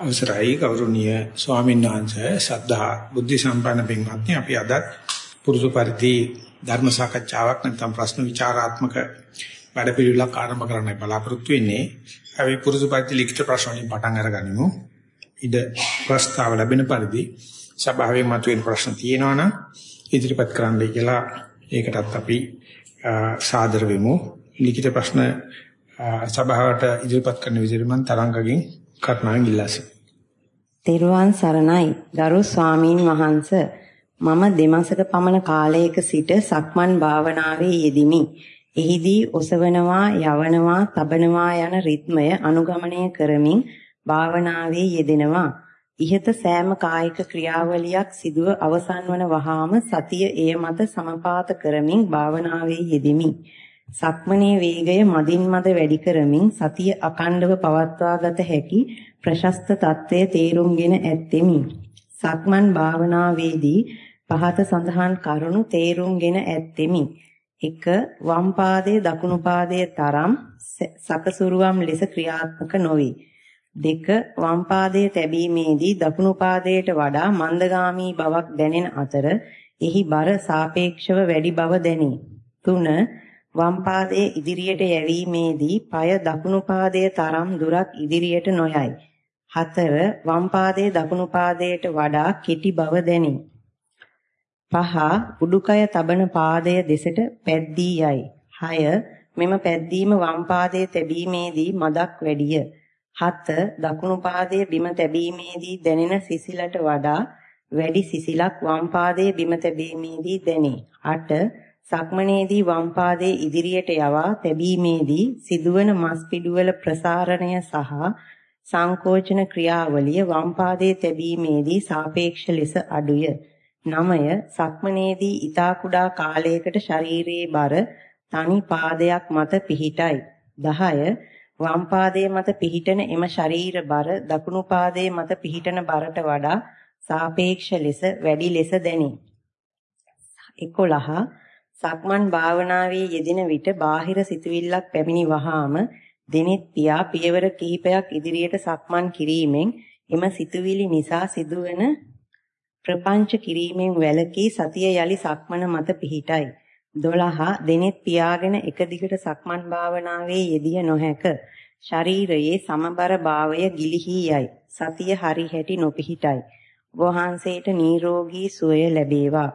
අවසරයි ගෞරවනීය ස්වාමීන් වහන්සේ සද්ධා බුද්ධ සම්පන්න පින්වත්නි අපි අද පුරුදු පරිදි ධර්ම සාකච්ඡාවක් නැත්නම් ප්‍රශ්න විචාරාත්මක වැඩපිළිවෙලක් ආරම්භ කරන්න බලාපොරොත්තු වෙන්නේ. අපි පුරුදු පරිදි ලිඛිත ප්‍රශ්න වලින් පටන් අරගනිමු. ඉද ප්‍රස්තාව ලැබෙන පරිදි සභාවේ මතුවෙන ප්‍රශ්න තියෙනවා නම් ඉදිරිපත් කරන්නයි කියලා ඒකටත් අපි සාදර වෙමු. ලිඛිත ප්‍රශ්න සභාවට ඉදිරිපත් කරන විදිහට මම තරංගගෙන් කරුණාවෙන් ඉල්ලා සිටිනවා. තෙරුවන් සරණයි ගරු ස්වාමීන් වහන්ස මම දෙමාසක පමණ කාලයක සිට සක්මන් භාවනාවේ යෙදිමි. එහිදී ඔසවනවා යවනවා තබනවා යන රිද්මය අනුගමනය කරමින් භාවනාවේ යෙදෙනවා. ඉහත සෑම කායික ක්‍රියාවලියක් සිදුව අවසන් වන වහාම සතිය එය මත සමපාත කරමින් භාවනාවේ යෙදිමි. සක්මනේ වේගය මදින් මද වැඩි කරමින් සතිය අකණ්ඩව පවත්වාගත හැකි ප්‍රශස්ත தත්ත්වය තේරුම්ගෙන ඇත්تمي. සක්මන් භාවනාවේදී පහත සඳහන් කරුණු තේරුම්ගෙන ඇත්تمي. 1. වම් පාදයේ දකුණු පාදයේ තරම් සකසුරුවම් ලෙස ක්‍රියාත්මක නොවේ. 2. වම් පාදයේ තැබීමේදී දකුණු පාදයට වඩා මන්දගාමී බවක් දැනෙන අතර එහි බර සාපේක්ෂව වැඩි බව දැනේ. 3. වම් පාදයේ ඉදිරියට යැවීමේදී পায় දකුණු පාදයේ තරම් දුරක් ඉදිරියට නොයයි. 4. වම් පාදයේ දකුණු පාදයට වඩා කෙටි බව දැනේ. 5. උඩුකය තබන පාදය දෙසට පැද්දී යයි. 6. මෙම පැද්දීම වම් පාදයේ තැබීමේදී මදක් වැඩිය. 7. දකුණු පාදයේ බිම තැබීමේදී දැනෙන සිසිලට වඩා වැඩි සිසිලක් වම් පාදයේ බිම තැබීමේදී දැනේ. 8. සක්මනේදී වම් පාදයේ ඉදිරියට යවා තැබීමේදී සිදුවන මස් පිඩුවල ප්‍රසාරණය සහ සංකෝචන ක්‍රියාවලිය වම් පාදයේ තැබීමේදී සාපේක්ෂ ලෙස අඩුය. 9. සක්මනේදී ඊතා කුඩා කාලයකට ශරීරයේ බර තනි පාදයක් මත පිහිටයි. 10. වම් පාදයේ මත පිහිටන එම ශරීර බර දකුණු පාදයේ මත පිහිටන බරට වඩා සාපේක්ෂ ලෙස වැඩි ලෙස දැනේ. 11 සක්මන් භාවනාවේ යෙදෙන විට බාහිර සිතුවිල්ලක් පැමිණි වහාම දෙනෙත් පියා පියවර කිහිපයක් ඉදිරියට සක්මන් කිරීමෙන් එම සිතුවිලි නිසා සිදුවන ප්‍රපංච කිරීමෙන් වැළකී සතිය යලි සක්මන මත පිහිටයි. 12 දෙනෙත් පියාගෙන එක දිගට සක්මන් භාවනාවේ යෙදිය නොහැක. ශරීරයේ සමබර භාවය ගිලිහි යයි. සතිය හරි හැටි නොපිහිටයි. වහන්සේට නිරෝගී සුවය ලැබේවා.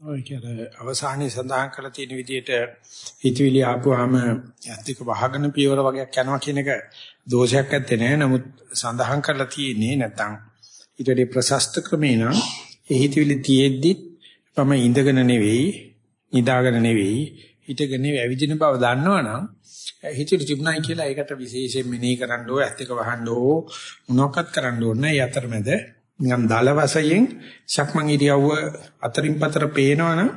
ඔය කියන්නේ අවසානයේ සඳහන් කරලා තියෙන විදිහට හිතවිලි ආපුවාම යත්තික වහගෙන පියවර වගේක් යනවා කියන එක දෝෂයක් නැත්තේ නෑ. නමුත් සඳහන් කරලා තියෙන්නේ නැත්තම් ඊට වඩා ප්‍රශස්ත ක්‍රමේ නම් ඒ හිතවිලි තියෙද්දි මම ඉඳගෙන නෙවෙයි, නිදාගෙන නෙවෙයි, හිටගෙන නෙවෙයි ඇවිදින බව දන්නවනම් හිතවිලි තිබුණයි කියලා ඒකට විශේෂයෙන් මෙනෙහි කරන්න ඕ, ඇත්තක වහන්න ඕ, මොනවක්වත් කරන්න ඕනේ. ඒ අතරමැද නිකන් දල වශයෙන් සක්මන් ඉරියව්ව අතරින් පතර පේනවනම්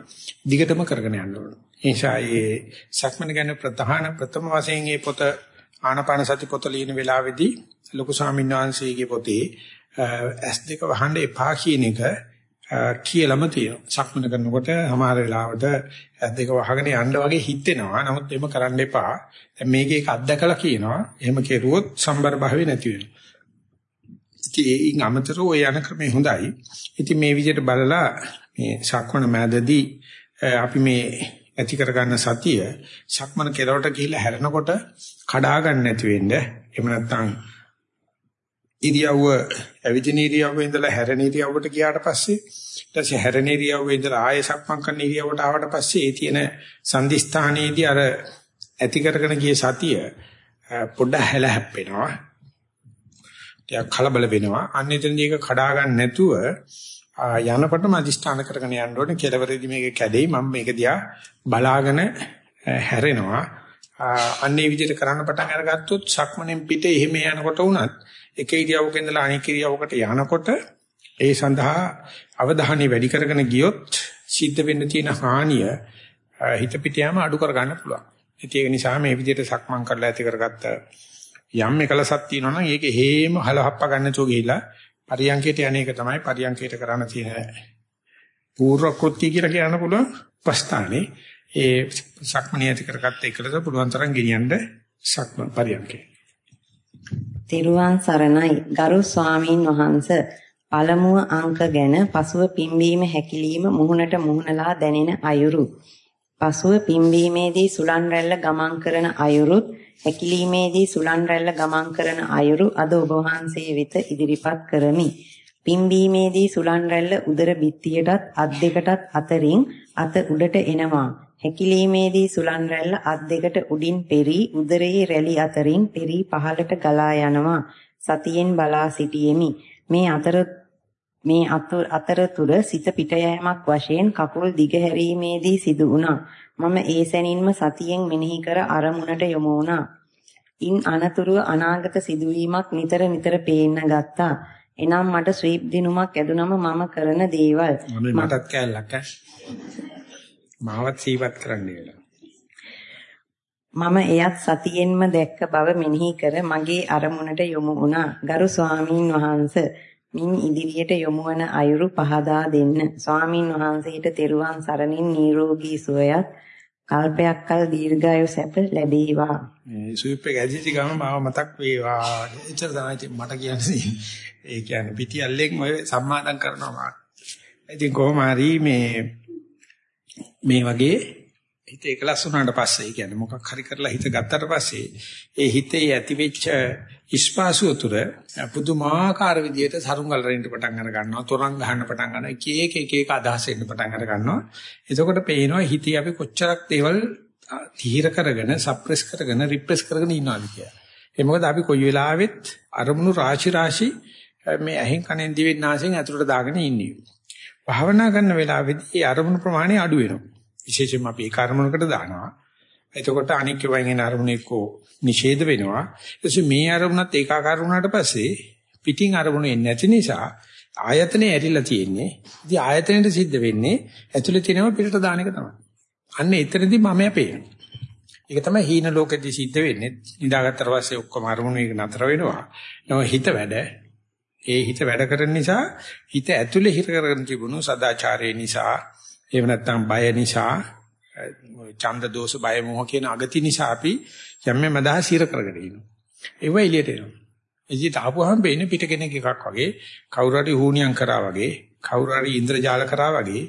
දිගටම කරගෙන යන්න ඕන. ඒ නිසා මේ සක්මන් ගැන ප්‍රධාන ප්‍රථම වශයෙන් මේ පොත ආනාපාන සති පොත ලියන වෙලාවේදී ලොකු ස්වාමීන් වහන්සේගේ පොතේ S2 වහන්න එපා කියන එක කියලාම තියෙනවා. සක්මන කරනකොට සමහර වෙලාවට S2 වහගෙන යන්න වගේ හිතෙනවා. නමුත් එහෙම කරන්න එපා. දැන් මේකේ එක අත්දකලා කියනවා. එහෙම කෙරුවොත් සම්බර භාවය නැති වෙනවා. ඉතින් අමතරව ඔය යන ක්‍රමය හොඳයි. ඉතින් මේ විදිහට බලලා මේ සක්මණ මෑදදී අපි මේ ඇති කරගන්න සතිය සක්මන කෙරවට ගිහිල්ලා හැරෙනකොට කඩා ගන්න නැති වෙන්න. එහෙම නැත්නම් ඉරියව්ව ඇවිදින ඉරියව්වේ ඉඳලා හැරෙන ඉරියව්වට ගියාට පස්සේ ඊට පස්සේ හැරෙන ඉරියව්වේ ඉඳලා ආයෙ සක්මන් කරන ඉරියව්වට ආවට පස්සේ ඒ තියෙන සංදිස්ථානයේදී අර ඇති කරගෙන ගිය සතිය පොඩ්ඩ හැල හැප්පෙනවා ටිකක් කලබල වෙනවා. අන්න එතනදී ඒක කඩා ගන්න නැතුව යනකොටම අදිෂ්ඨාන කරගෙන යන්න ඕනේ. කෙලවරේදී මේක කැඩෙයි. මම මේක දිහා බලාගෙන හැරෙනවා. අන්නේ විදිහට කරන්න පටන් අරගත්තොත් සක්මණෙන් පිට එහෙම යනකොට උනත් එක ඉරියව්වක ඉඳලා අනෙක් ඉරියව්වකට යනකොට ඒ සඳහා අවධානය වැඩි කරගෙන ගියොත් සිද්ධ වෙන්න තියෙන හානිය හිත පිට යෑම අඩු කර ගන්න පුළුවන්. ඒක නිසා මේ විදිහට සක්මන් කරලා ඇති කරගත්ත යම් එකලසක් තියෙනවා නම් ඒක හේම හලහප්ප ගන්නතෝ ගිහිලා පරියංකයට යන එක තමයි පරියංකයට කරන්න තියෙන පූර්ව කෘත්‍ය කියලා කියන්න පුළුවන් ප්‍රස්ථානේ. ඒ සක්මණේ ඇති කරගත්ත එකලස පුළුවන් තරම් ගෙනියන්න සක්ම පරියංකේ. තෙරුවන් සරණයි. ගරු ස්වාමීන් වහන්ස පළමුව අංක ගැන පසුව පිම්බීම හැකිලිම මුහුණට මුහුණලා දැනෙන අයුරු. පසුව පිම්බීමේදී සුලන් රැල්ල ගමන් කරන අයුරුත් හැකිලීමේදී සුලන් රැල්ල ගමන් කරන අයුරු අද ඔබ වහන්සේ වෙත ඉදිරිපත් කරමි. පිම්බීමේදී සුලන් රැල්ල උදර බිත්තියටත් අත් දෙකටත් අතරින් අත උඩට එනවා. හැකිලීමේදී සුලන් රැල්ල අත් දෙකට උඩින් පෙරි උදරයේ රැලි අතරින් පෙරි පහළට ගලා යනවා. සතියෙන් බලා සිටියෙමි. මේ අතර මේ අතරතුර සිත පිට යෑමක් වශයෙන් කකුල් දිග හැරීමේදී සිදු වුණා. මම ඒ සැනින්ම සතියෙන් මෙනෙහි කර අරමුණට යොමු වුණා. ඉන් අනතුරුව අනාගත සිදුවීමක් නිතර නිතර පේන්න ගත්තා. එනම් මට ස්වීප් දිනුමක් ඇදුනම මම කරන දේවල් මටත් කැලලක්. මාවත් සීවත් කරන්න. මම එයත් සතියෙන්ම දැක්ක බව මෙනෙහි කර මගේ අරමුණට යොමු වුණා. ගරු ස්වාමීන් වහන්සේ මින් ඉදිරියට යොමු වන අයුරු පහදා දෙන්න. ස්වාමින් වහන්සේට තෙරුවන් සරණින් නිරෝගී සුවයත් කල්පයක් කල දීර්ඝායු සැප ලැබේවා. මේ සුවිප් එක ඇදිච්ච ගම මාව මතක් වේවා. එච්චර තමයි මට කියන්නේ. ඒ කියන්නේ පිටියල්ලෙන් ඔය සම්මාදම් කරනවා. ඉතින් කොහොම හරි මේ මේ වගේ හිත එකලස් වුණාට පස්සේ කියන්නේ මොකක් හරි කරලා හිත ගත්තට පස්සේ ඒ හිතේ ඇතිවෙච්ච ඉස්පාසුව තුර පුදුමාකාර විදියට සරුංගල් රෙන්න පටන් අර ගන්නවා තොරන් ගහන්න පටන් ගන්නවා එක එක එක එක අදහස් එන්න පටන් අර ගන්නවා. එතකොට පේනවා හිතේ අපි කොච්චරක් දේවල් තීර කරගෙන සප්‍රෙස් කරගෙන රිප්‍රෙස් කරගෙන ඉන්නවාද කියලා. ඒ මොකද අපි කොයි වෙලාවෙත් අරමුණු රාශි රාශි මේ ඇහෙන් කනෙන් දිවෙන් නාසයෙන් ඇතුළට දාගෙන ඉන්නේ. භාවනා කරන වෙලාවෙදී අරමුණු ප්‍රමාණය අඩු වෙනවා. විශේෂයෙන්ම අපි ඒ කර්මණකට දානවා. එතකොට අනික් වයින් එන අරමුණ එක්කෝ නිෂේධ වෙනවා. ඊට මේ අරමුණත් ඒකාකාර වුණාට පස්සේ පිටින් අරමුණ එන්නේ නැති නිසා ආයතනේ ඇරිලා තියෙන්නේ. ඉතින් ආයතනෙට සිද්ධ වෙන්නේ ඇතුලේ තියෙනව පිටට දාන එක තමයි. අන්න එතනදී මම යපේනවා. ඒක තමයි හීන ලෝකෙදී සිද්ධ වෙන්නේ. නිදාගත්තට පස්සේ ඔක්කොම අරමුණු එක නතර වෙනවා. නම හිත වැඩ. ඒ හිත වැඩ කරන නිසා හිත ඇතුලේ හිත කරගෙන තිබුණු සදාචාරය නිසා එහෙම නැත්නම් බය නිසා ඡන්ද දෝෂ බය මොහ කියන අගති නිසා අපි යම්මෙම අදහස් ඉර කරගෙන ඉන්නවා. ඒව එළියට එනවා. එදිට ආපුවාම වෙන්නේ පිට කෙනෙක් එකක් වගේ කවුරු හරි හුණියම් කරා වගේ කවුරු හරි ඉන්ද්‍රජාල කරා වගේ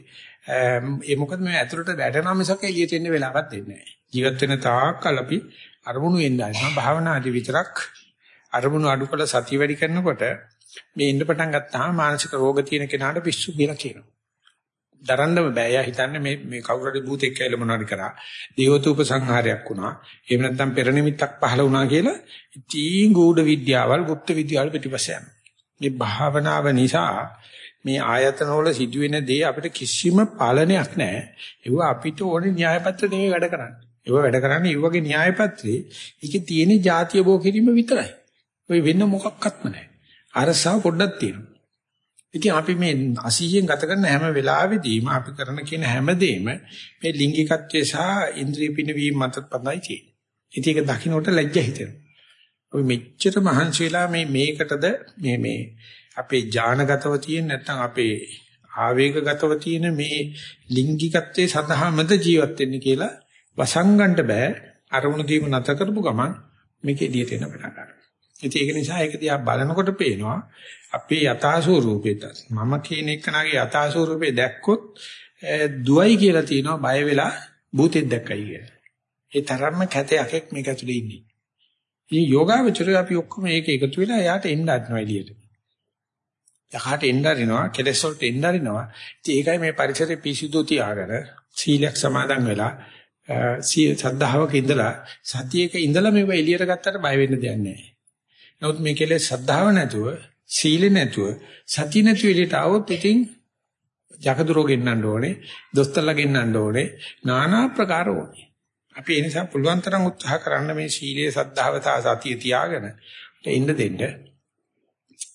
ඒ මොකද මේ ඇතුළට වැටෙනා මිසක එළියට එන්න වෙලාවක් දෙන්නේ නැහැ. ජීවත් වෙන තාක්කල් අපි අරමුණු වෙන්නයි. භාවනාදී විතරක් අරමුණු අඩු කළ සතිය වැඩි කරනකොට මේ ඉන්න පටන් ගත්තාම මානසික රෝග තියෙන කෙනාට පිස්සු කියලා කියනවා. දරන්නම බෑ. එයා හිතන්නේ මේ මේ කවුරු හරි භූතෙක් කියලා මොනවාරි කරා. දේවතූප සංහාරයක් වුණා. එහෙම නැත්නම් පෙර නිමිත්තක් පහළ වුණා කියලා ඉතින් ගූඪ විද්‍යාවල්, গুপ্ত විද්‍යාවල් පිටිපස්ස මේ භාවනාව නිසා මේ ආයතන වල සිදුවෙන දේ අපිට කිසිම පාලනයක් නැහැ. ඒව අපිට ඕනේ න්‍යායපත්‍ර නෙවෙයි වැඩ කරන්නේ. ඒව වැඩ කරන්නේ ඒ වගේ න්‍යායපත්‍රේ ඒකේ තියෙන જાතිය බෝ කිරීම විතරයි. ඔය වෙන මොකක්වත්ම නැහැ. අරසාව පොඩ්ඩක් තියෙනවා. ඉතින් අපි මේ 80න් ගත කරන හැම වෙලාවෙදීම අපි කරන කියන හැම දෙෙම මේ ලිංගිකත්වයේ සහ ඉන්ද්‍රිය පිනවීම මත පදයි තියෙන්නේ. ඉතින් ඒක දකින්නට ලැජ්ජ හිතෙනවා. අපි මෙච්චර මහන්සි වෙලා මේ මේකටද මේ මේ අපේ ඥානගතව තියෙන නැත්නම් අපේ ආවේගගතව තියෙන මේ ලිංගිකත්වයේ සඳහාමද ජීවත් වෙන්නේ කියලා වසංගන්න බෑ. අරමුණු දීම නැත කරපු ගමන් මේක එළියට එන පටන් ගන්නවා. ඉතින් ඒක නිසා ඒක දිහා බලනකොට පේනවා අපේ යථා ස්වરૂපේට මම කියන එකනාගේ යථා ස්වરૂපේ දැක්කොත් දුවයි කියලා තියෙනවා බය වෙලා භූතෙක් දැක්කයි කියලා. ඒ තරම්ම කැතයක්ෙක් මේක ඇතුලේ ඉන්නේ. ඉතින් යෝගාවචරය අපි ඔක්කොම මේක එකතු වෙලා එයාට එන්න හදනවා එළියට. යහට එන්න හරිනවා කෙලෙස් වලට එන්න හරිනවා. ඉතින් ඒකයි මේ පරිසරයේ පිසිදු තියාගෙන සීලයක් සමාදන් වෙලා සී සද්ධාවක ඉඳලා සතියේක ඉඳලා මේව එළියට ගත්තට බය වෙන්න දෙයක් නැහැ. නමුත් මේ කෙලෙස් සද්ධාව නැතුව, සීල නැතුව, සති නැතුව එළියට આવොත් ඉතින් ජකදුරෝ ගෙන්නන්න ඕනේ, දොස්තරලා ගෙන්නන්න ඕනේ, নানা ප්‍රකාර ඕනේ. අපි ඒ නිසා පුළුවන් තරම් උත්සාහ කරන්න මේ සීලයේ සද්ධාව සතිය තියාගෙන ඉන්න දෙන්න.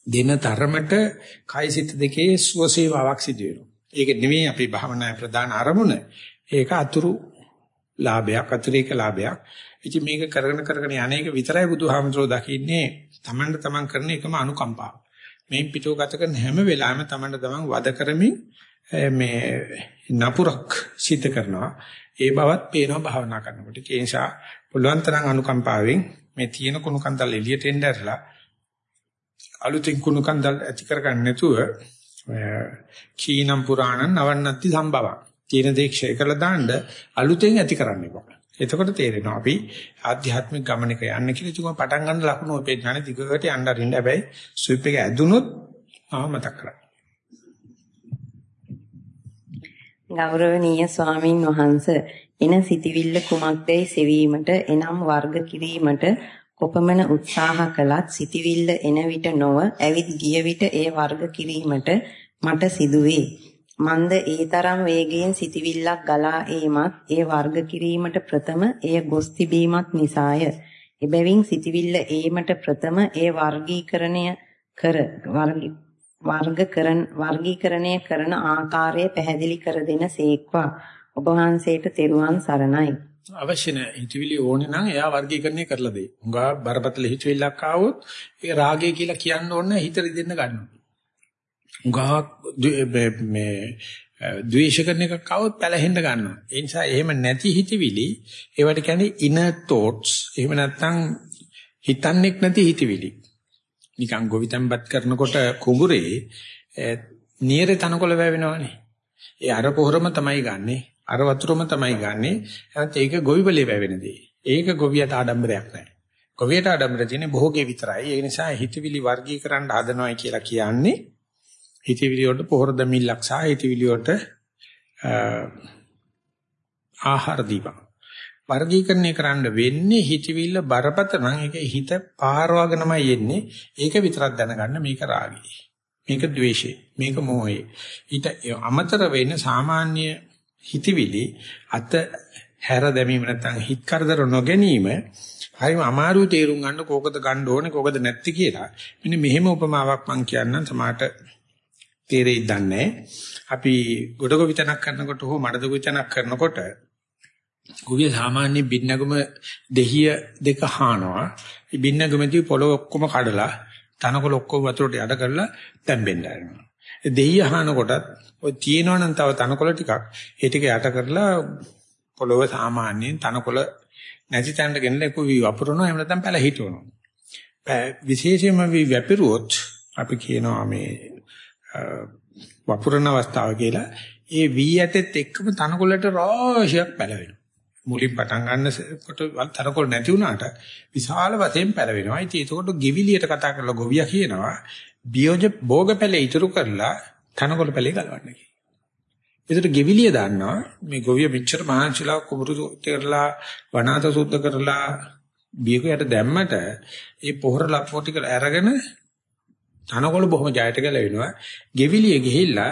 දෙන තරමට කයිසිත දෙකේ සුවසේවාවක් සිදු වෙනවා. ඒක නෙමෙයි අපේ භාවනාවේ ප්‍රධාන අරමුණ. ඒක අතුරු ලාභයක් අතිරේක ලාභයක් ඉතින් මේක කරගෙන කරගෙන යන්නේක විතරයි බුදුහාමතුරෝ දකින්නේ තමන්ට තමන් කරන එකම අනුකම්පාව. මේ පිටෝ ගත කරන හැම වෙලාවෙම තමන්ට තමන් වද කරමින් මේ නපුරක් සිද්ධ කරනවා. ඒ බවත් පේනවා භාවනා කරනකොට. ඒ නිසා පුළුවන් තරම් අනුකම්පාවෙන් මේ තියෙන කුණු කන්දල් එළියට එන්න ඇරලා අලුතින් කුණු කන්දල් ඇති කරගන්න නැතුව කීනම් පුරාණං නවන්නත්ති සම්භවං කියන දේ ක්ෂය කරලා දාන්න අලුතෙන් ඇති කරන්න එපා. එතකොට තේරෙනවා අපි ආධ්‍යාත්මික ගමනක යන්න කියලා ඉතින් පටන් ගන්න ලකුණු ඔපේ ඥාන දිගට යන්න අරින්න හැබැයි ස්විප් එක ඇදුනොත් ආව මතක් කරගන්න. ගෞරවනීය ස්වාමින් වහන්සේ එන සිටිවිල්ල කුමක්දයි සෙවීමට එනම් වර්ග කිරීමට කොපමණ උත්සාහ කළත් සිටිවිල්ල එන විට නොව ඇවිත් ගිය විට ඒ වර්ග කිරීමට මට සිදුවේ. මන්ද ඒ තරම් වේගයෙන් සිටිවිල්ලක් ගලා ඒමත් ඒ වර්ග කිරීමට ප්‍රථම එය ගොස් තිබීමත් නිසාය. එබැවින් සිටිවිල්ල ඒමට ප්‍රථම ඒ වර්ගීකරණය කර වර්ගකරණ වර්ගීකරණය කරන ආකාරය පැහැදිලි කර දෙන සේක්වා ඔබ වහන්සේට තෙරුවන් සරණයි. අවශ්‍ය නැහැ. හිතවිලි ඕනේ නම් එයා වර්ගීකරණය කරලා දෙයි. උංගා බරපතල හිතවිල්ලක් ආවොත් ඒ රාගය කියලා කියන්න ඕනේ හිත රිදෙන්න ගන්නවා. උංගා මේ ද්වේෂ කරන එකක් આવොත් පැලහෙන්න ගන්නවා. ඒ නිසා එහෙම නැති හිතවිලි ඒවට කියන්නේ inner thoughts. එහෙම නැත්නම් හිතන්නේක් නැති හිතවිලි. නිකන් ගොවිතැන්පත් කරනකොට කුඹුරේ නියර තනකොළ වැවෙනවනේ. ඒ අර පොහොරම තමයි ගන්නෙ. අර වතුරම තමයි ගන්නෙ. එහෙනම් ඒක ගොවිබලේ වැවෙන දේ. ඒක ගොවියට ආඩම්බරයක් නැහැ. ගොවියට ආඩම්බර තියෙන්නේ භෝගේ විතරයි. ඒ නිසා හිතවිලි වර්ගීකරන්න හදනවයි කියලා කියන්නේ හිතවිලි වලට පොහොර දෙමිල්ලක් සහ හිතවිලි වලට ආහාර දීපන්. වර්ගීකරණය කරන්න වෙන්නේ හිතවිල්ල බරපතල නම් ඒක හිත පාරවගෙනමයි එන්නේ. ඒක විතරක් දැනගන්න මේක රාගය. මේක ද්වේෂය. මේක මෝහය. ඊට අමතර වෙන සාමාන්‍ය හිතවිලි අත හැර දැමීම නැත්නම් හිත කරදර නොගැනීම හරිම අමාරු තේරුම් ගන්න කෝකද ගන්න ඕනේ කෝකද නැති කියලා. මෙන්න මෙහෙම උපමාවක් මම කියන්නම් සමහරට තේරෙයි දන්නේ. අපි ගොඩක විතනක් කරනකොට හෝ මඩද විතනක් කරනකොට ගොවිය සාමාන්‍ය බින්නගම දෙහිය දෙක හානවා. මේ බින්නගමදී පොළොව ඔක්කොම කඩලා තනකොළ ඔක්කොම වතුරට යට කරලා තැම්බෙන්න ආරම්භ. දෙහිය හානකොටත් ඔය තියෙනවනම් තව තනකොළ ටිකක් ඒ ටික යට කරලා පොළොව සාමාන්‍යයෙන් තනකොළ නැති තැනට ගෙනලා ඒක වපුරනවා එහෙම නැත්නම් පැල හිටවනවා. විශේෂයෙන්ම වි වැපිරුවොත් අපි කියනවා මේ වපුරන අවස්ථාව කියලා ඒ වී ඇටෙත් එක්කම තනකොළට රාශියක් පැලවෙනවා. මුලින් පටන් ගන්නකොට තනකොළ නැති වුණාට විශාල වශයෙන් පැලවෙනවා. ඉතින් ඒකට ගෙවිලියට කතා කරලා ගොවියා කියනවා බියෝජ භෝග පැලේ ඉතුරු කරලා තනකොළ පැලේ ගලවන්න කියලා. ඒකට ගෙවිලිය දාන්නවා මේ ගොවිය මෙච්චර මහන්සිලා කුඹුරු කරලා වනාත සුද්ධ කරලා බියකයට දැම්මට ඒ පොහොර ලප්පෝ ටික අරගෙන තනකොළ බොහොම ජයට ගැලවෙනවා. ගෙවිලිය ගිහිල්ලා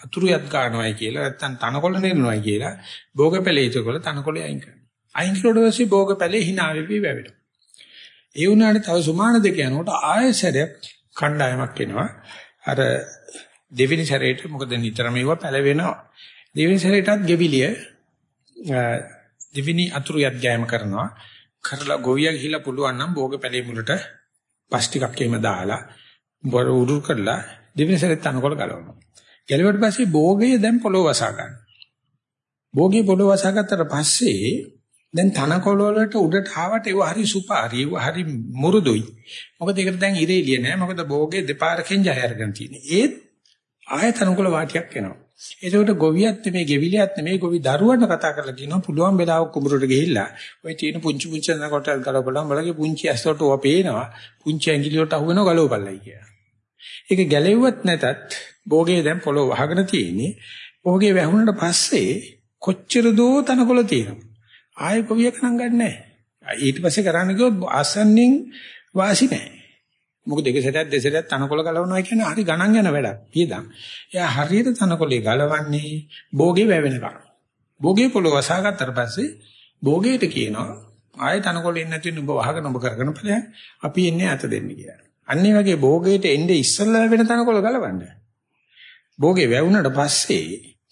අතුරුයක් ගන්නවයි කියලා නැත්තම් තනකොළ නෙරනවයි කියලා භෝගපැලේ ඉතකොළ තනකොළ අයින් කරනවා. අයින් කළොත් පස්සේ භෝගපැලේ hina වෙවි වැවෙනවා. ඒ වුණාට තව සුමාන දෙක යනකොට ආයෙසරයක් කණ්ඩායමක් එනවා. අර දෙවෙනි සැරේට මොකද නිතරම ඒව පැලවෙනවා. දෙවෙනි සැරේටත් ගෙවිලිය දෙවෙනි අතුරුයක් ගෑම කරනවා. කරලා ගොවියා ගිහිලා පුළුවන් නම් භෝගපැලේ මුලට පස් ටිකක් එහෙම දාලා බර උඩු කරලා දෙවෙනි සැරේත් තනකොළ ගලවනවා. ගැලුවට පස්සේ භෝගය දැන් පොළොව වසා ගන්න. භෝගේ පොළොව වසා ගත්තට පස්සේ දැන් තනකොළ වලට උඩට ආවට ඒව හරි සුපාරි ඒව හරි මුරුදුයි. මොකද ඒකට දැන් ඉරේ එළිය නෑ. මොකද භෝගේ දෙපාරකින් ජය අරගෙන තියෙන්නේ. ඒත් ආය තනකොළ වාටියක් එනවා. ඒකට ගොවියත් මේ ගෙවිලියත් මේ ගොවි දරුවන්ට කතා කරලා කියනවා පුළුවන් වෙලාවක කුඹුරට ගිහිල්ලා ඔය තියෙන පුංචි පුංචි නකොට ගලවපළා බලගේ පුංචි ඇස් වලට ඔය පේනවා පුංචි ඇඟිලි වලට අහු වෙනවා ගලවපළයි කියලා. ඒක ගැලෙව්වත් නැතත් භෝගේ දැන් පොළොව වහගෙන තියෙන්නේ. භෝගේ වැහුණට පස්සේ කොච්චර දෝ තනකොළ තියෙනවා. ආයෙ කොවියක් නම් ගන්නෑ. ඊට පස්සේ කරන්න කිව්වොත් ආසන්නින් වාසි නැහැ. මොකද එක සැරයක් දෙසරයක් තනකොළ ගලවනවා කියන්නේ හරි ගණන් යන වැඩක්. පියදම්. එයා හරියට තනකොළේ ගලවන්නේ භෝගේ වැවෙනකම්. භෝගේ පොළොව වසාගත්තට පස්සේ භෝගේට කියනවා ආයෙ තනකොළේ ඉන්න නැති නුඹ වහගෙන ඔබ කරගෙන ඵලයන් අපි එන්නේ අත දෙන්න කියලා. අන්නේ වගේ භෝගයට එන්නේ ඉස්සල්ලා වෙන තනකොළ ගලවන්න. භෝගේ වැවුනට පස්සේ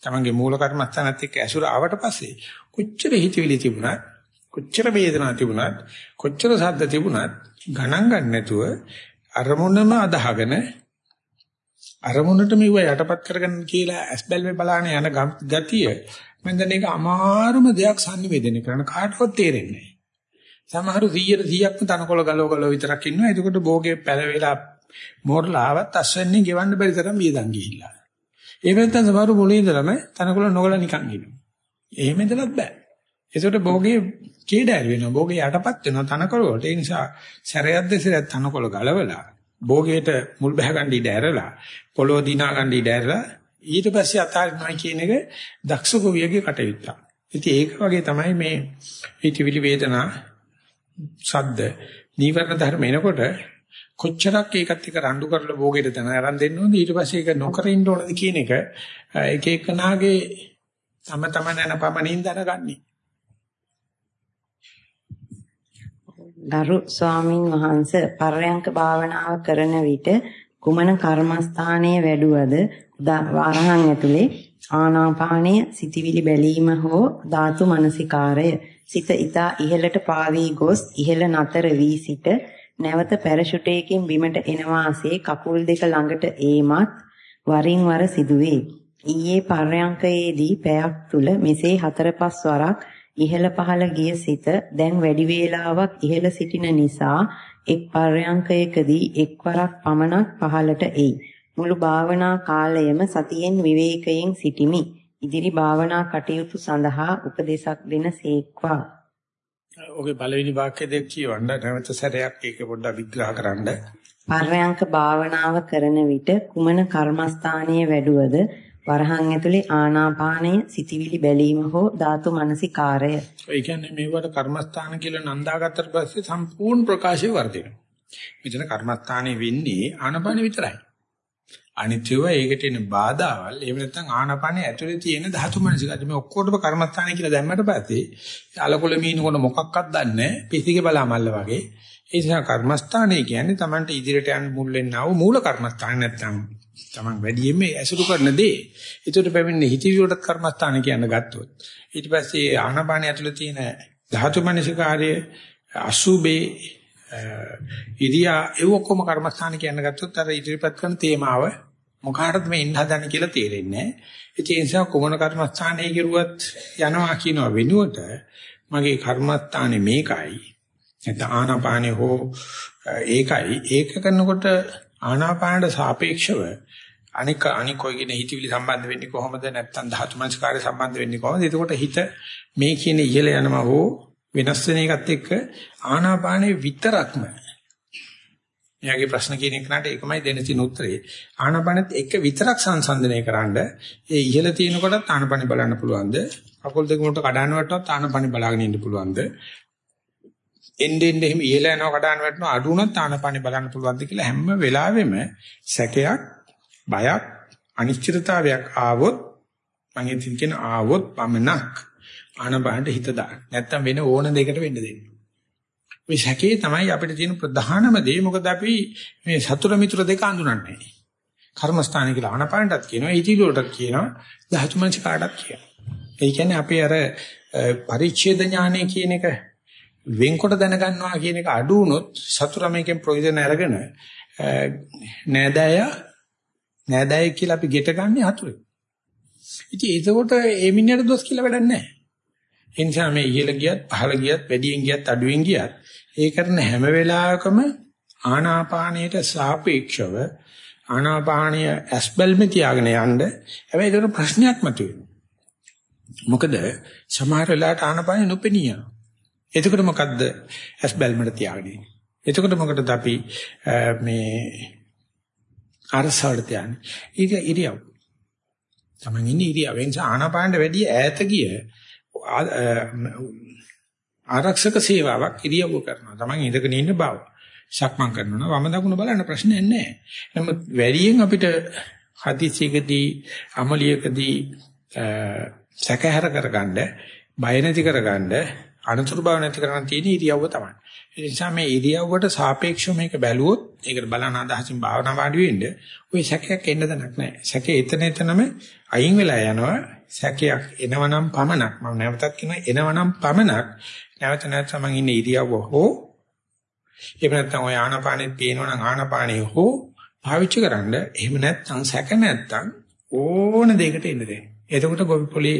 තමන්ගේ මූල කර්මස්ථානත් එක්ක ඇසුර ආවට පස්සේ කොච්චර හිතවිලි තිබුණත් කොච්චර වේදනාවක් තිබුණත් කොච්චර සද්ද තිබුණත් ගණන් ගන්න නැතුව අරමුණම අදහගෙන අරමුණට මෙව යටපත් කරගන්න කියලා ඇස්බල්වේ බලාන යන ගතිය මම දැන් ඒක අමාරුම දෙයක් sannivedana කරන කාටවත් තේරෙන්නේ නැහැ. සමහරු 100 100ක්ම තනකොළ ගලව ගලව විතරක් ඉන්නවා. එතකොට භෝගේ පැල වෙලා මෝරලා ආවත් අස්වැන්නේ ගෙවන්න බැරි තරම් වියදම් ගිහිල්ලා. ඒ වෙනතන සමහර මුලින් ඉඳලම තනකොළ නොගල නිකන් ඉන්නවා. එහෙම ඉඳලත් බෑ. ඒකට භෝගේ කේඩාර වෙනවා. භෝගේ යටපත් වෙනවා තනකොළ වලට. ඒ නිසා සැරයක් දෙසරයක් තනකොළ ගලවලා භෝගයට මුල් බහ ගන්න ඉඩ ඇරලා පොළොව දිනා ගන්න ඉඩ ඇරලා ඊට පස්සේ අතාරිනවා කියන එක දක්ෂ කවියගේ කටයුත්ත. ඉතින් ඒක වගේ තමයි මේ හිතවිලි වේදනා සද්ද නීවරණ ධර්ම එනකොට කොච්චරක් ඒකත් එක්ක රණ්ඩු කරලා භෝගයට තන අරන් දෙන්න ඕනද ඊට පස්සේ ඒක නොකර ඉන්න ඕනද කියන එක එක එකනාගේ තම තම නැන පමණින් දැනගන්නේ. ගරු ස්වාමින් වහන්සේ පරයන්ක භාවනාව කරන විට කුමන කර්මස්ථානයේ වැඩුවද වරහන් ඇතුලේ ආනාපානය සිටිවිලි බැලීම හෝ ධාතු මනසිකාරය සිත ඊතා ඉහළට පාවී ගොස් ඉහළ නතර වී සිට නැවත පැරෂුටයකින් බිමට එන වාසේ කකුල් දෙක ළඟට ඒමත් වරින් වර සිදුවේ. ඊයේ පර්යංකයේදී පැයක් තුල මෙසේ හතර පස් වරක් ඉහළ පහළ ගිය සිත දැන් වැඩි වේලාවක් ඉහළ සිටින නිසා එක් පර්යංකයකදී එක්වරක් පමණක් පහළට එයි. මුළු භාවනා කාලයම සතියෙන් විවේකයෙන් සිටිමි. ඉදිරි භාවනා කටයුතු සඳහා උපදේශක් දෙන සේක්වා. ඔගේ පළවෙනි වාක්‍ය දෙක කියවන්න නැවත සැරයක් ඒක පොඩ්ඩක් විග්‍රහ කරන්න. පර්යංක භාවනාව කරන විට කුමන කර්මස්ථානීය වැඩුවද වරහන් ඇතුලේ ආනාපානය සිටිවිලි බැලීම හෝ ධාතු මනසිකාරය. ඒ කියන්නේ මේවට කර්මස්ථාන කියලා නන්දාගත්තට පස්සේ සම්පූර්ණ ප්‍රකාශය වර්ධිනවා. මෙතන කර්මස්ථානේ වෙන්නේ ආනාපාන විතරයි. අනිත්‍යව ඒකට එන බාධාවල් එහෙම නැත්නම් ආනාපානේ ඇතුලේ තියෙන ධාතු මනසිකද මේ ඔක්කොටම කර්මස්ථානයි කියලා දැම්මට පස්සේ අලකොල මීනකොට මොකක්වත් දන්නේ නැහැ පිසිගේ බලාමල්ල වගේ ඒ නිසා කර්මස්ථානය කියන්නේ Tamanට ඉදිරියට යන්න මුල් වෙන්නා වූ මූල කර්මස්ථාන නැත්නම් Taman වැඩියෙන්ම ඇසුරු කරන දේ ඒකට පැමිණෙන හිතවිලට කර්මස්ථාන කියන්න ගත්තොත් ඊට පස්සේ ආනාපානේ ඇතුලේ තියෙන ධාතු මනසිකාර්ය අසුබේ ඉරියා ඒ ඔක්කොම කර්මස්ථාන කියන්න ගත්තොත් අර ඉදිරිපත් කරන තේමාව මොකාටද මේ ඉන්න හදන්නේ කියලා තේරෙන්නේ නැහැ. ඒ නිසා කොමන කර්මස්ථානයේ කෙරුවත් යනවා කියනවා වෙනුවට මගේ කර්මස්ථානේ මේකයි. නැත්නම් ආනාපානේ හෝ ඒකයි. ඒක කරනකොට ආනාපානට සාපේක්ෂව අනික අනික කොයිගෙන හිතවිලි සම්බන්ධ වෙන්නේ කොහොමද නැත්නම් ධාතු මනස්කාරය සම්බන්ධ වෙන්නේ කොහොමද? එතකොට හිත මේ කියන ඉහළ යනවා හෝ වෙනස් වෙන එකත් එක්ක ආනාපානේ විතරක්ම එයාගේ ප්‍රශ්න කියන එකට ඒකමයි දෙන්න තියෙන උත්තරේ. ආනපනෙත් එක විතරක් සංසන්දනය කරන්න ඒ ඉහළ තියෙන කොටත් ආනපනෙ බලන්න පුළුවන්ද? කකුල් දෙක මුට කඩන වටවත් ආනපනෙ බලාගෙන ඉන්න පුළුවන්ද? එන්නේ එන්නේ එහෙම ඉහළ යනවා කඩන වටනවා අඩු වුණත් ආනපනෙ බලන්න පුළුවන්ද කියලා හැම වෙලාවෙම සැකයක්, බයක්, අනිශ්චිතතාවයක් ආවොත් මම ඉතින් කියන ආවොත් පමණක් ආනපනට හිත දාන්න. නැත්තම් වෙන ඕන දෙයකට වෙන්න දෙන්න. මේ සැකේ තමයි අපිට තියෙන ප්‍රධානම දේ. මොකද අපි මේ සතුර මිතුර දෙක අඳුනන්නේ. කර්මස්ථාන කියලා ආනපානටත් කියනවා, ඊටිලෝටත් කියනවා, ධාතුමංච කාටත් කියනවා. ඒ කියන්නේ අපි අර පරිච්ඡේද ඥානය කියන එක වෙන්කොට දැනගන්නවා කියන එක අඩු වුණොත් සතුර මේකෙන් ප්‍රයෝජන අරගෙන නෑදෑය නෑදෑය කියලා අපි ගෙට ගන්න හතුරේ. ඉතින් ඒකකොට ඒ මිනිහට දොස් කියලා වැඩක් නැහැ. ඒ නිසා මේ ඉහළ ගියත් පහළ ගියත් වැඩියෙන් ගියත් අඩුවෙන් ගියත් ඒ කරන හැම වෙලාවකම ආනාපානයට සාපේක්ෂව ආනාපානීය ඇස්බල්මේ තියාගෙන යන්න හැබැයි ඒක ප්‍රශ්නයක් මතුවෙනවා. මොකද සමහර වෙලාවට ආනාපානෙ නොපෙනිය. එතකොට මොකද්ද ඇස්බල්මට තියාගෙන ඉන්නේ? එතකොට මොකටද අපි මේ අරසවලට තියන්නේ? ඒක ඉරියව්. තමන් ඉන්නේ ඉරියව්වෙන් ආනාපානට වැඩි ඈත ගිය ආරක්ෂක සේවාවක් ඉරියව්ව කරනවා. Taman ඉඳගෙන ඉන්න බව. සක්මන් කරනවා වම දකුණ බලන්න ප්‍රශ්නයක් නැහැ. නමුත් වැඩියෙන් අපිට හදිසියකදී අමලියකදී සැකහැර කරගන්න, බය නැති කරගන්න, අනතුරු බව නැති කරගන්න තියෙන ඉරියව්ව තමයි. ඒ නිසා මේ ඉරියව්වට සාපේක්ෂව මේක බැලුවොත් ඒකට බලන අදහසින් භාවනා වාඩි වෙන්න ওই සැකයක් එන්න දණක් නැහැ. සැකේ එතන එතනම අයින් වෙලා යනවා. සැකයක් එනවනම් පමණක් මම නැවතත් කියනවා එනවනම් පමණක් නැවත නැවත මම ඉන්නේ ඉරියව්ව හෝ එහෙම නැත්නම් ඔය ආනාපානෙත් පේනවනම් ආනාපානෙ හෝ පාවිච්චි කරන්න එහෙම නැත්නම් සැක නැත්නම් ඕන දෙයකට එන්න දෙන්න. එතකොට ගොවි පොලේ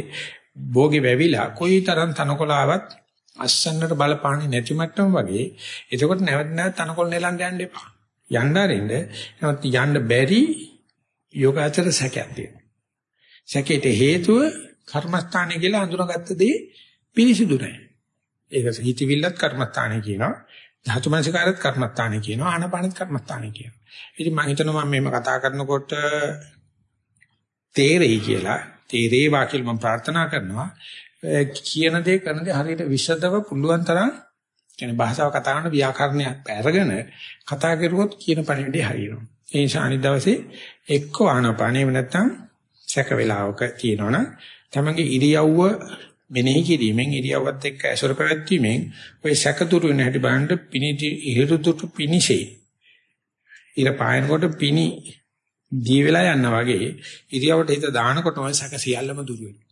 භෝගේ වැවිලා කොයිතරම් තනකොලාවත් අස්සන්නට බලපාන්නේ නැති මට්ටම වගේ එතකොට නැවත නැවත තනකොළ නෙලන්න යන්න එපා. යන්න අරින්න. නමුත් යන්න බැරි යෝගාචර සැකයක් තියෙනවා. සැකේට හේතුව කර්මස්ථානය කියලා හඳුනාගත්ත දේ පිරිසිදු නැහැ. ඒක හිතවිල්ලත් කර්මස්ථානය කියනවා. ධාතු මනසිකාරත් කර්මස්ථානය කියනවා. ආනපානත් කර්මස්ථානය කියනවා. ඉතින් මම හිතනවා මම මේව කතා කරනකොට තේරෙයි කියලා. තේරේවා කියලා මම ප්‍රාර්ථනා කරනවා. කියන දේ කරන දේ හරියට විෂදව පුළුවන් තරම් කියන්නේ භාෂාව කතා කරන ව්‍යාකරණයක් අරගෙන කතා කරුවොත් කියන පණිවිඩය හරියනවා. ඒ නිසා අනිත් දවසේ එක්ක ආනපානෙම නැත්තම් සැක වේලාවක තියෙනවනම් තමන්ගේ ඉරියව්ව මෙනෙහි කිරීමෙන් ඉරියව්වත් එක්ක ඇසුර පැවැත්වීමෙන් ඔය සැකතුරු වෙන හැටි බලන්න පිනිදි ඉහිරුතුතු පිනිසේ ඉර පායනකොට පිනි දී වෙලා යනවා වගේ ඉරියව්වට හිත දානකොට ඔය සැක සියල්ලම දුර වෙනවා.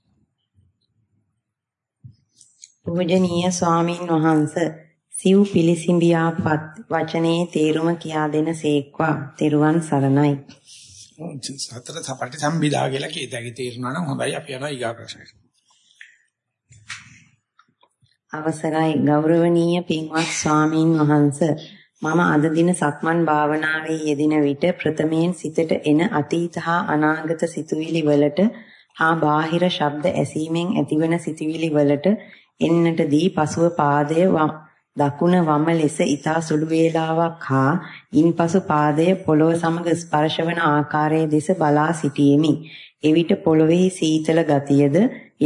පූජනීය ස්වාමින් වහන්සේ සිව් පිලිසිඹියාපත් වචනේ තේරුම කියා දෙන සේක්වා තෙරුවන් සරණයි. සතර සපටි සම්බිදා කියලා කීයදගේ තේරුණා නම් හොඳයි අපි යනවා ඊගා ප්‍රශ්නෙට. අවසරයි ගෞරවනීය පින්වත් ස්වාමින් වහන්සේ මම අද දින සක්මන් භාවනාවේ යෙදින විට ප්‍රථමයෙන් සිතට එන අතීත හා අනාගත සිතුවිලි වලට හා බාහිර ශබ්ද ඇසීමෙන් ඇතිවන සිතුවිලි වලට එන්නට දී පසුව පාදය දකුණ වම ලෙස ඊතා සුළු වේලාවක් හා ඉන්පසු පාදය පොළව සමග ස්පර්ශවන ආකාරයේ දෙස බලා සිටියෙමි. එවිට පොළවේ සීතල ගතියද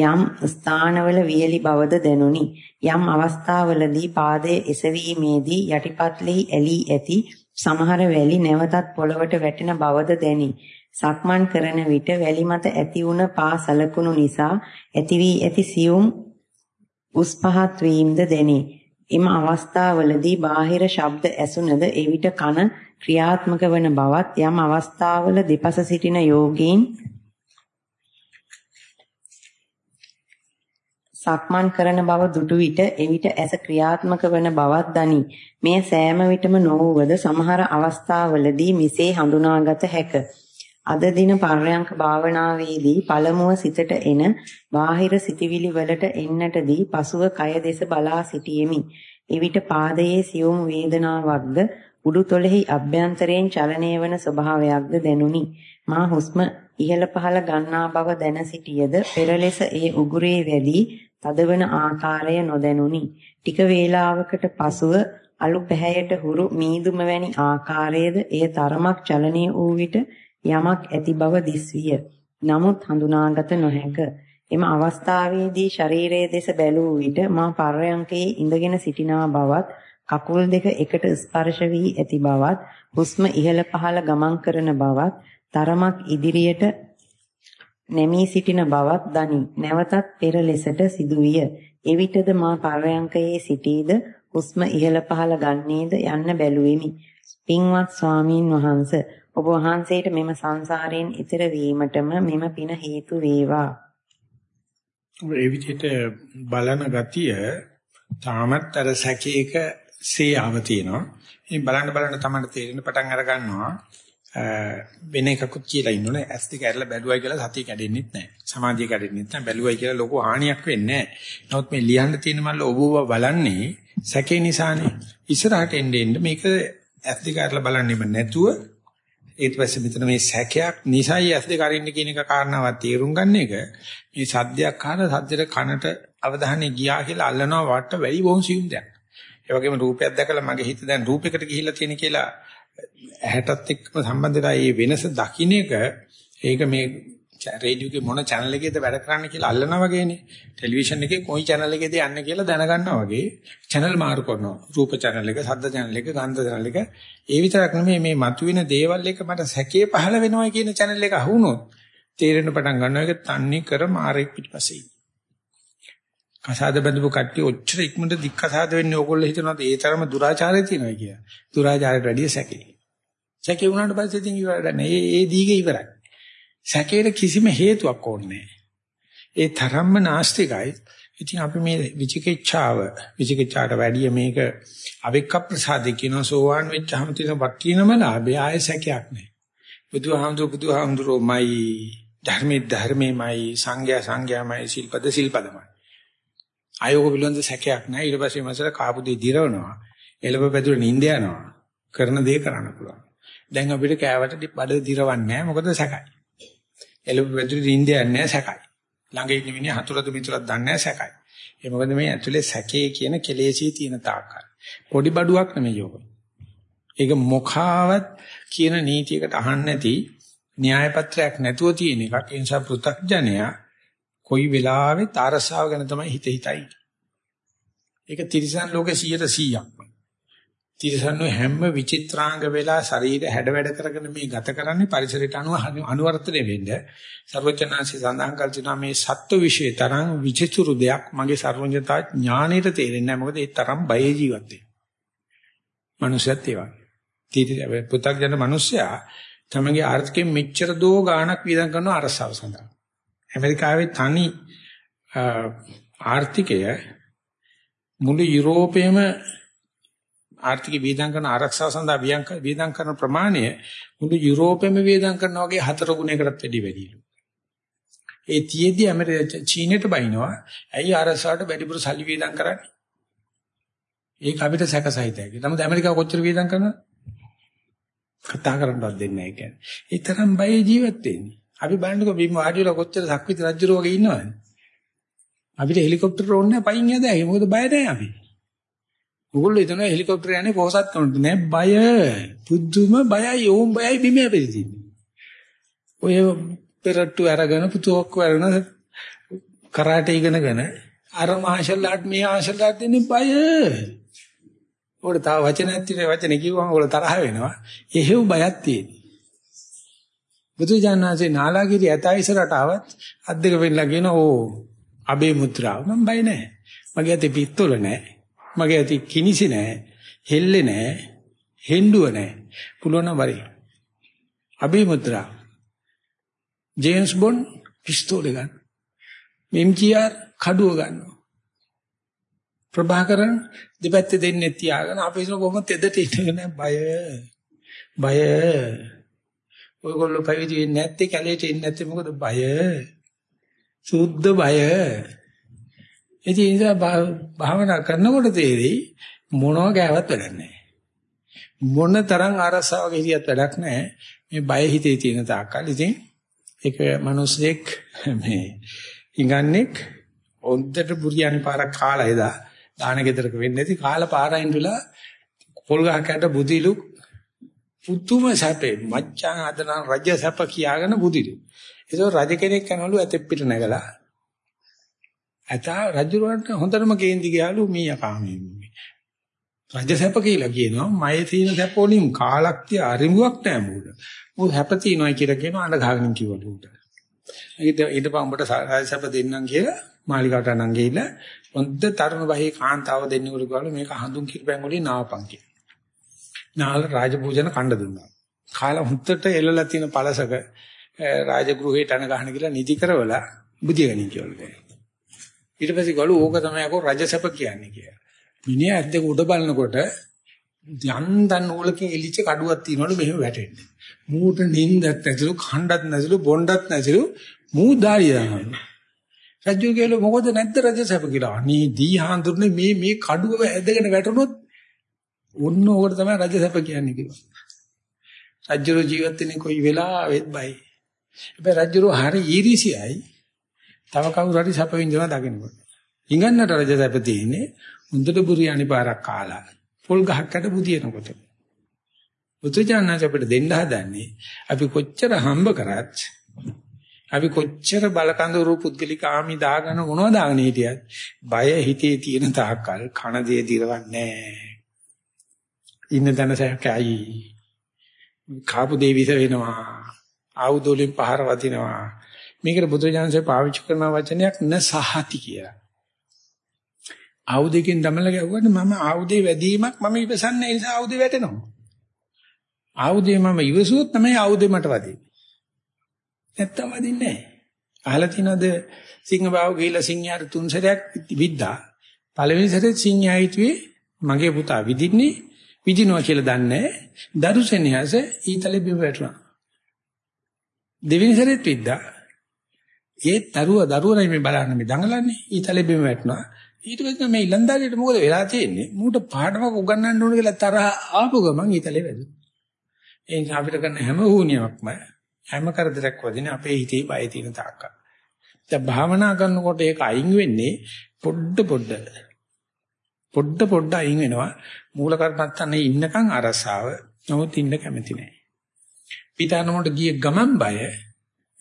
යම් ස්ථානවල වියලි බවද දැනුනි. යම් අවස්ථාවලදී පාදයේ එසවීමේදී යටිපත්ලෙහි ඇලී ඇති සමහර වැලි නැවතත් පොළවට වැටෙන බවද දැනි. සක්මන් කරන විට වැලි මත ඇති වුණ පා සලකුණු නිසා ඇති වී ඇති සියුම් උස් පහත් වීමද දැනේ. එම අවස්ථාවලදී බාහිර ශබ්ද ඇසුනද එවිට කන ක්‍රියාත්මක වන බවත් යම් අවස්ථාවල දෙපස සිටින යෝගීන් සක්මන් කරන බව දුටු විට එවිට ඇස ක්‍රියාත්මක වන බවත් දනි. මෙය සෑම විටම නොවුවද සමහර අවස්ථාවලදී මිසේ හඳුනාගත හැක. අද දින පර්යංක භාවනාවේදී පළමුව සිතට එන බාහිර සිටිවිලි වලට එන්නටදී පසුව කය දෙස බලා සිටියෙමි. එවිට පාදයේ සියුම් වේදනාවක්ද උඩුතොලෙහි අභ්‍යන්තරයෙන් චලනය වන ස්වභාවයක්ද දැනුනි. මා හුස්ම ඉහළ පහළ ගන්නා බව දැන සිටියද පෙර ලෙස ඒ උගුරේ වැඩි තදවන ආකාරය නොදැනුනි. ටික වේලාවකට පසුව අලු පැහැයට හුරු මීදුම වැනි ආකාරයේද එය තරමක් චලනය වූ විට යමක් ඇති බව දිස්විය. නමුත් හඳුනාගත නොහැක. එම අවස්ථාවේදී ශරීරයේ දෙස බැලූ විට මා පර්යංකයේ ඉඳගෙන සිටිනා බවත් කකුල් දෙක එකට ස්පර්ශ වී ඇති බවත් හුස්ම ඉහළ පහළ ගමන් කරන බවත් තරමක් ඉදිරියට නැමී සිටින බවත් දනි. නැවතත් පෙර ලෙසට සිදුවිය. එවිටද මා පර්යංකයේ සිටීද හුස්ම ඉහළ පහළ ගන්නේද යන්න බැලුවෙමි. පින්වත් ස්වාමීන් වහන්ස ඔබ වහන්සේට මෙම සංසාරයෙන් ඈතර වීමටම මෙම පින හේතු වේවා. ඒ විදිහට බලන ගතිය තාමත් අර සැකේක සේයාව තියෙනවා. ඉතින් බලන්න බලන්න තමයි තේරෙන පටන් අර ගන්නවා. වෙන එකකුත් කියලා ඉන්නෝනේ ඇස් දෙක ඇරලා බැලුවයි කියලා සතිය කැඩෙන්නෙත් නැහැ. සමාධිය කැඩෙන්නෙත් නැහැ. බැලුවයි කියලා ලොකු හානියක් වෙන්නේ නැහැ. නමුත් මේ ලියන්න තියෙන මල්ල ඔබව බලන්නේ සැකේ නිසානේ. ඉස්සරහට එන්නේ එන්නේ මේක ඇස් දෙක ඇරලා බලන්නෙම නැතුව ඊට පස්සේ මෙතන මේ සැකයක් නිසයි ඇස් දෙක අරින්න කියන එක කාරණාවක් තේරුම් ගන්න එක මේ සද්දයක් අහන සද්දෙට කනට අවධානය ගියා කියලා අල්ලනවා වට වැඩි බොහොම සියුම් දෙයක්. ඒ වගේම රූපයක් දැකලා මගේ හිත දැන් රූපයකට ගිහිල්ලා තියෙන කියලා ඇහැටත් එක්කම සම්බන්ධලා මේ වෙනස දකින්න එක ඒක මේ රේඩියෝගේ මොන channel එකේද වැඩ කරන්නේ කියලා අල්ලනවා වගේනේ ටෙලිවිෂන් එකේ කොයි channel එකේද යන්නේ කියලා දැනගන්නවා වගේ channel මාරු කරනවා රූප channel එක සද්ද channel එක ගන්ධ channel එක ඒ විතරක් නෙමෙයි මේ මතුවෙන දේවල් එක මට සැකේ පහළ වෙනවා කියන channel එක අහුනොත් තේරෙන්න පටන් ගන්නවා ඒක තන්නේ කර මාරෙක් පිටිපස්සේ කසාද බඳපු කට්ටිය ඔච්චර ඉක්මනට දික්කසාද වෙන්නේ ඕගොල්ලෝ හිතනවාද ඒ තරම දුරාචාරය තියෙනවා කියලා. දුරාචාරයට වැඩිය සැකේ. සැකේ වුණාට පස්සේ ඉතින් ඉවරයි. ඒ ඒ දීගේ ඉවරයි. සැකේට කිසිම හේතුවක් ඕනේ ඒ තරම්ම නාස්තිකයි. ඉතින් අපි මේ විචිකිච්ඡාව විචිකිච්ඡාට වැඩිය මේක අවික්ක ප්‍රසාදේ කියන සෝවාන් වෙච්චාම තියෙන වක්කීනම ලාභය ආයේ සැකයක් නැහැ. බුදුහාමුදුරු බුදුහාමුදුරුමයි ධර්මයේ ධර්මෙමයි සංඝයා සංඝයාමයි සිල්පද සිල්පදමයි. ආයෝග පිළිබඳ සැකයක් නැහැ. ඊට පස්සේ මසල කාපු දෙය දිරවනවා. එළඹ පැදුර නිින්ද යනවා. කරන දේ කරන්න පුළුවන්. දැන් අපිට කෑවට බඩ දිරවන්නේ නැහැ මොකද සැකයි. එළඹ වැදුරි ඉන්දියන්නේ නැහැ සැකයි. ළඟ ඉන්න මිනිහ හතුරද මිතුරද දන්නේ නැහැ සැකයි. ඒ මොකද මේ ඇතුලේ සැකේ කියන කෙලෙසී තියෙන තාක්කල්. පොඩි බඩුවක් නෙමෙයි යෝග. ඒක මොඛාවත් කියන නීතියකට අහන්න නැති න්‍යාය පත්‍රයක් නැතුව තියෙන එකක්. ඒ නිසා පෘථග්ජනයා කොයි වෙලාවෙත් අරසාව ගැන තමයි හිත හිතයි. ඒක තිරිසන් ලෝකේ 100%ක්ම. තිරිසන් හැම විචිත්‍රාංග වෙලා ශරීර හැඩ වැඩ කරගෙන මේ ගත කරන්නේ පරිසරයට අනුව අනුවර්තනය වෙන්නේ. සර්වචනාංශي සඳහන් කර තිනවා මේ සත්ව විශ්ේ තරම් විචිතුරු දෙයක් මගේ සර්වඥතා ඥාණයට තේරෙන්නේ නැහැ. මොකද ඒ තරම් බය ජීවත් වෙන්නේ. මනුස්සයත් ඒ වගේ. තීතිය පු탁ජන මිනිස්සයා තමගේ ආර්ථිකයෙන් මෙච්චර දෝ ගාණක් වියදම් කරන අරසාව සඳහා. ඇමරිකාවේ තනි ආර්ථිකය මුළු යුරෝපයේම ආර්ථික වියදම් කරන ආරක්ෂාව සඳහා වියදම් කරන ප්‍රමාණය මුළු යුරෝපෙම වියදම් කරනා වගේ හතර ගුණයකටත් වැඩි වැඩිලු. ඒ තියේදී ඇමරික චීනෙට බයිනවා. ඇයි ආරක්ෂාවට වැඩිපුර සල්ලි වියදම් කරන්නේ? ඒක අපිට සැකසහිතයි. නමුත් ඇමරිකාව කොච්චර වියදම් කරනවද? කතා කරන්නවත් දෙන්නේ නැහැ කියන්නේ. ඒ තරම් බය ජීවත් වෙන්නේ. අපි බලන්නකො බිම් වාඩි වෙලා කොච්චර සක්විති රජුර වගේ ඉන්නවද? අපිට හෙලිකොප්ටර් ඕනේ නැහැ පයින් යදා. මොකද බය නැහැ අපි. ඕගොල්ලෝ හිතනවා හෙලිකොප්ටර් යන්නේ පොහසත් කනුට නෑ බය. පුදුම බයයි ඕම් බයයි බිම ඇවිදින්නේ. ඔය පෙරට්ටු අරගෙන පුතුක්ක අරගෙන කරාටේ ඉගෙනගෙන අර මාෂල්ලාට මේ ආෂල්ලාට දෙන්නේ බය. ඔකට තව වචනයක් තියෙන වචන කිව්වම ඔයගොල්ලෝ තරහ වෙනවා. එහෙව් බයක් තියෙනවා. බුදුජානනාංශේ නාලාගිරි ඇතා ඉස්සරට ආවත් අත් දෙක වෙන්නලා කියන ඕ අබේ මුත්‍රාව මම බය නැහැ. මගේ අතේ පිස්තෝල නැහැ. මගේ ඇති කිනිසි නෑ, හෙල්ලේ නෑ, හෙන්ඩුව නෑ. පුළුවන් නම් වරි. අභිමුද්‍රා. ජේම්ස් බොන්ඩ් පිස්තෝලේ ගන්න. එම්.ජී.ආර් කඩුව ගන්නවා. ප්‍රභාකරන් දෙපැත්තේ දෙන්නේ තියාගෙන අපි ඉන්න කොහොමද තෙදට ඉන්නේ බය. බය. ඔයගොල්ලෝ පැවිදි වෙන්නේ නැත්තේ කැලේට එන්නේ නැත්තේ මොකද බය? සුද්ධ බය. ඉතින් ඒ නිසා භාවනා කරනකොට තේරෙයි මොනවා ගෑවත් වැඩක් නැහැ. මොන තරම් අරසාවක හිටියත් වැඩක් නැහැ. මේ බය හිතේ තියෙන තාක්කල් ඉතින් ඒක මිනිස්සෙක් මේ ඉඟන්නේක් ඔන්දට බුරියානි පාරක් කාලා එදා දාන ගෙදරක වෙන්නේ නැති කාලා පාරයින් විලා පොල් ගහකට බුදිලු පුතුම සැපේ මච්චාන් අදන රජ සැප කියාගෙන බුදිලු. ඒක රජ කෙනෙක් කනවලු ඇතෙත් පිට නැගලා ඇතා රජුරවන්ට හොඳටම කේන්ති ගියාලු මීයා කාමී. රජසැප කියලා කියනවා මයේ තියෙන සැප වලින් කාලක් තිය අරිමුවක් නැහැ මූට. මූ හැප තියනවායි කියලා කියනවා අඬ ගහගෙන කිව්වලු උට. ඊට ඊටපන් උඹට රජසැප දෙන්නම් කියලා මාලිකාවට නම් ගිහිල්ලා හොඳ තරුණ වහේ කාන්තාව දෙන්නේ උළු ගාලු මේක හඳුන් කිරිපැන් වලින් නාවපන් කියලා. නාල රාජපූජන කණ්ඩ දුන්නා. කාලා හුත්තට එළලා තියෙන පළසක රාජගෘහයට අන ගහන කියලා නිදි කරවලා බුදියගනින් කියලා. ඊට පස්සේ ගලු ඕක තමයි අකෝ රජසැප කියන්නේ කියලා. මිනිහා ඇද්දක උඩ බලනකොට යන්දන් නූලකින් එලිච්ච කඩුවක් තියනවලු මෙහෙම වැටෙන්නේ. මූට නිින්දත් නැතිලු, කණ්ඩත් නැතිලු, බොණ්ඩත් නැතිලු මූ දාරිය යනවා. රජු කියලා මොකද නැද්ද රජසැප කියලා. අනේ දී හාඳුරනේ මේ මේ කඩුව ඇදගෙන වැටුනොත් ඔන්න ඕකට තමයි රජසැප කියන්නේ කියලා. රජු ජීවත් වෙන්නේ කොයි වෙලාවෙත් බයි. හැබැයි රජු හරි ඊරිසියයි තව කවුරු හරි සැප විඳිනවා දකින්නකොට. හිඟන්නට රජ සැප තියෙන්නේ හොඳට බුරියානි පාරක් කාලා. පොල් ගහකට බුදිනකොට. බුදුජානනාච අපිට දෙන්න හදන්නේ අපි කොච්චර හම්බ කරත් අපි කොච්චර බලකඳුරු පුද්ගලික ආමි දාගෙන මොනවද දාගෙන හිටියත් බය හිතේ තියෙන තාක්කල් කන දේ දිරවන්නේ ඉන්න තැන සැකයි කාපු දේ විස වෙනවා ආයුධ පහර වදිනවා මේකට බුදුරජාණන්සේ පාවිච්චි කරන වචනයක් නසහති කියලා. ආයුධයෙන් දමල ගැහුවට මම ආයුධේ වැදීමක් මම ඉවසන්නේ ඒ නිසා ආයුධේ වැටෙනවා. ආයුධේ මම ඉවසුවොත් තමයි ආයුධේ මට වදින්නේ. නැත්තම් වදින්නේ නැහැ. අහලා තියනද සිංහබාව ගිහිලා සිංහයාට තුන් සැරයක් විද්දා. පළවෙනි සැරේ සිංහයා හිතුවේ මගේ පුතා විදින්නේ විදිනවා කියලා දන්නේ නැහැ. දරුසෙනියස ඊතලෙ බිම වැටුණා. දෙවෙනි සැරේත් විද්දා ඒ දරුවා දරුවා නෙමෙයි බලන්න මේ දඟලන්නේ. ඊතලෙ බිම වැටුණා. ඊට පස්සේ මේ ඉලන්දාරියට මොකද වෙලා තියෙන්නේ? මූට පාඩමක් උගන්වන්න ඕන කියලා තරහ ආපු ගමන් ඊතලේ වැදුනා. ඒ නිසා අපිට කරන හැම වුණියක්ම හැම කරදරයක් වදින අපේ හිතේ බය තියෙන තාක්ක. දැන් භාවනා කරනකොට ඒක අයින් වෙන්නේ පොඩ පොඩ. පොඩ පොඩ අයින් වෙනවා. මූල කර්මත්තන්නේ ඉන්නකන් අරසාව. නමුත් ඉන්න කැමති නැහැ. පිටානමට ගිය ගමන් බය.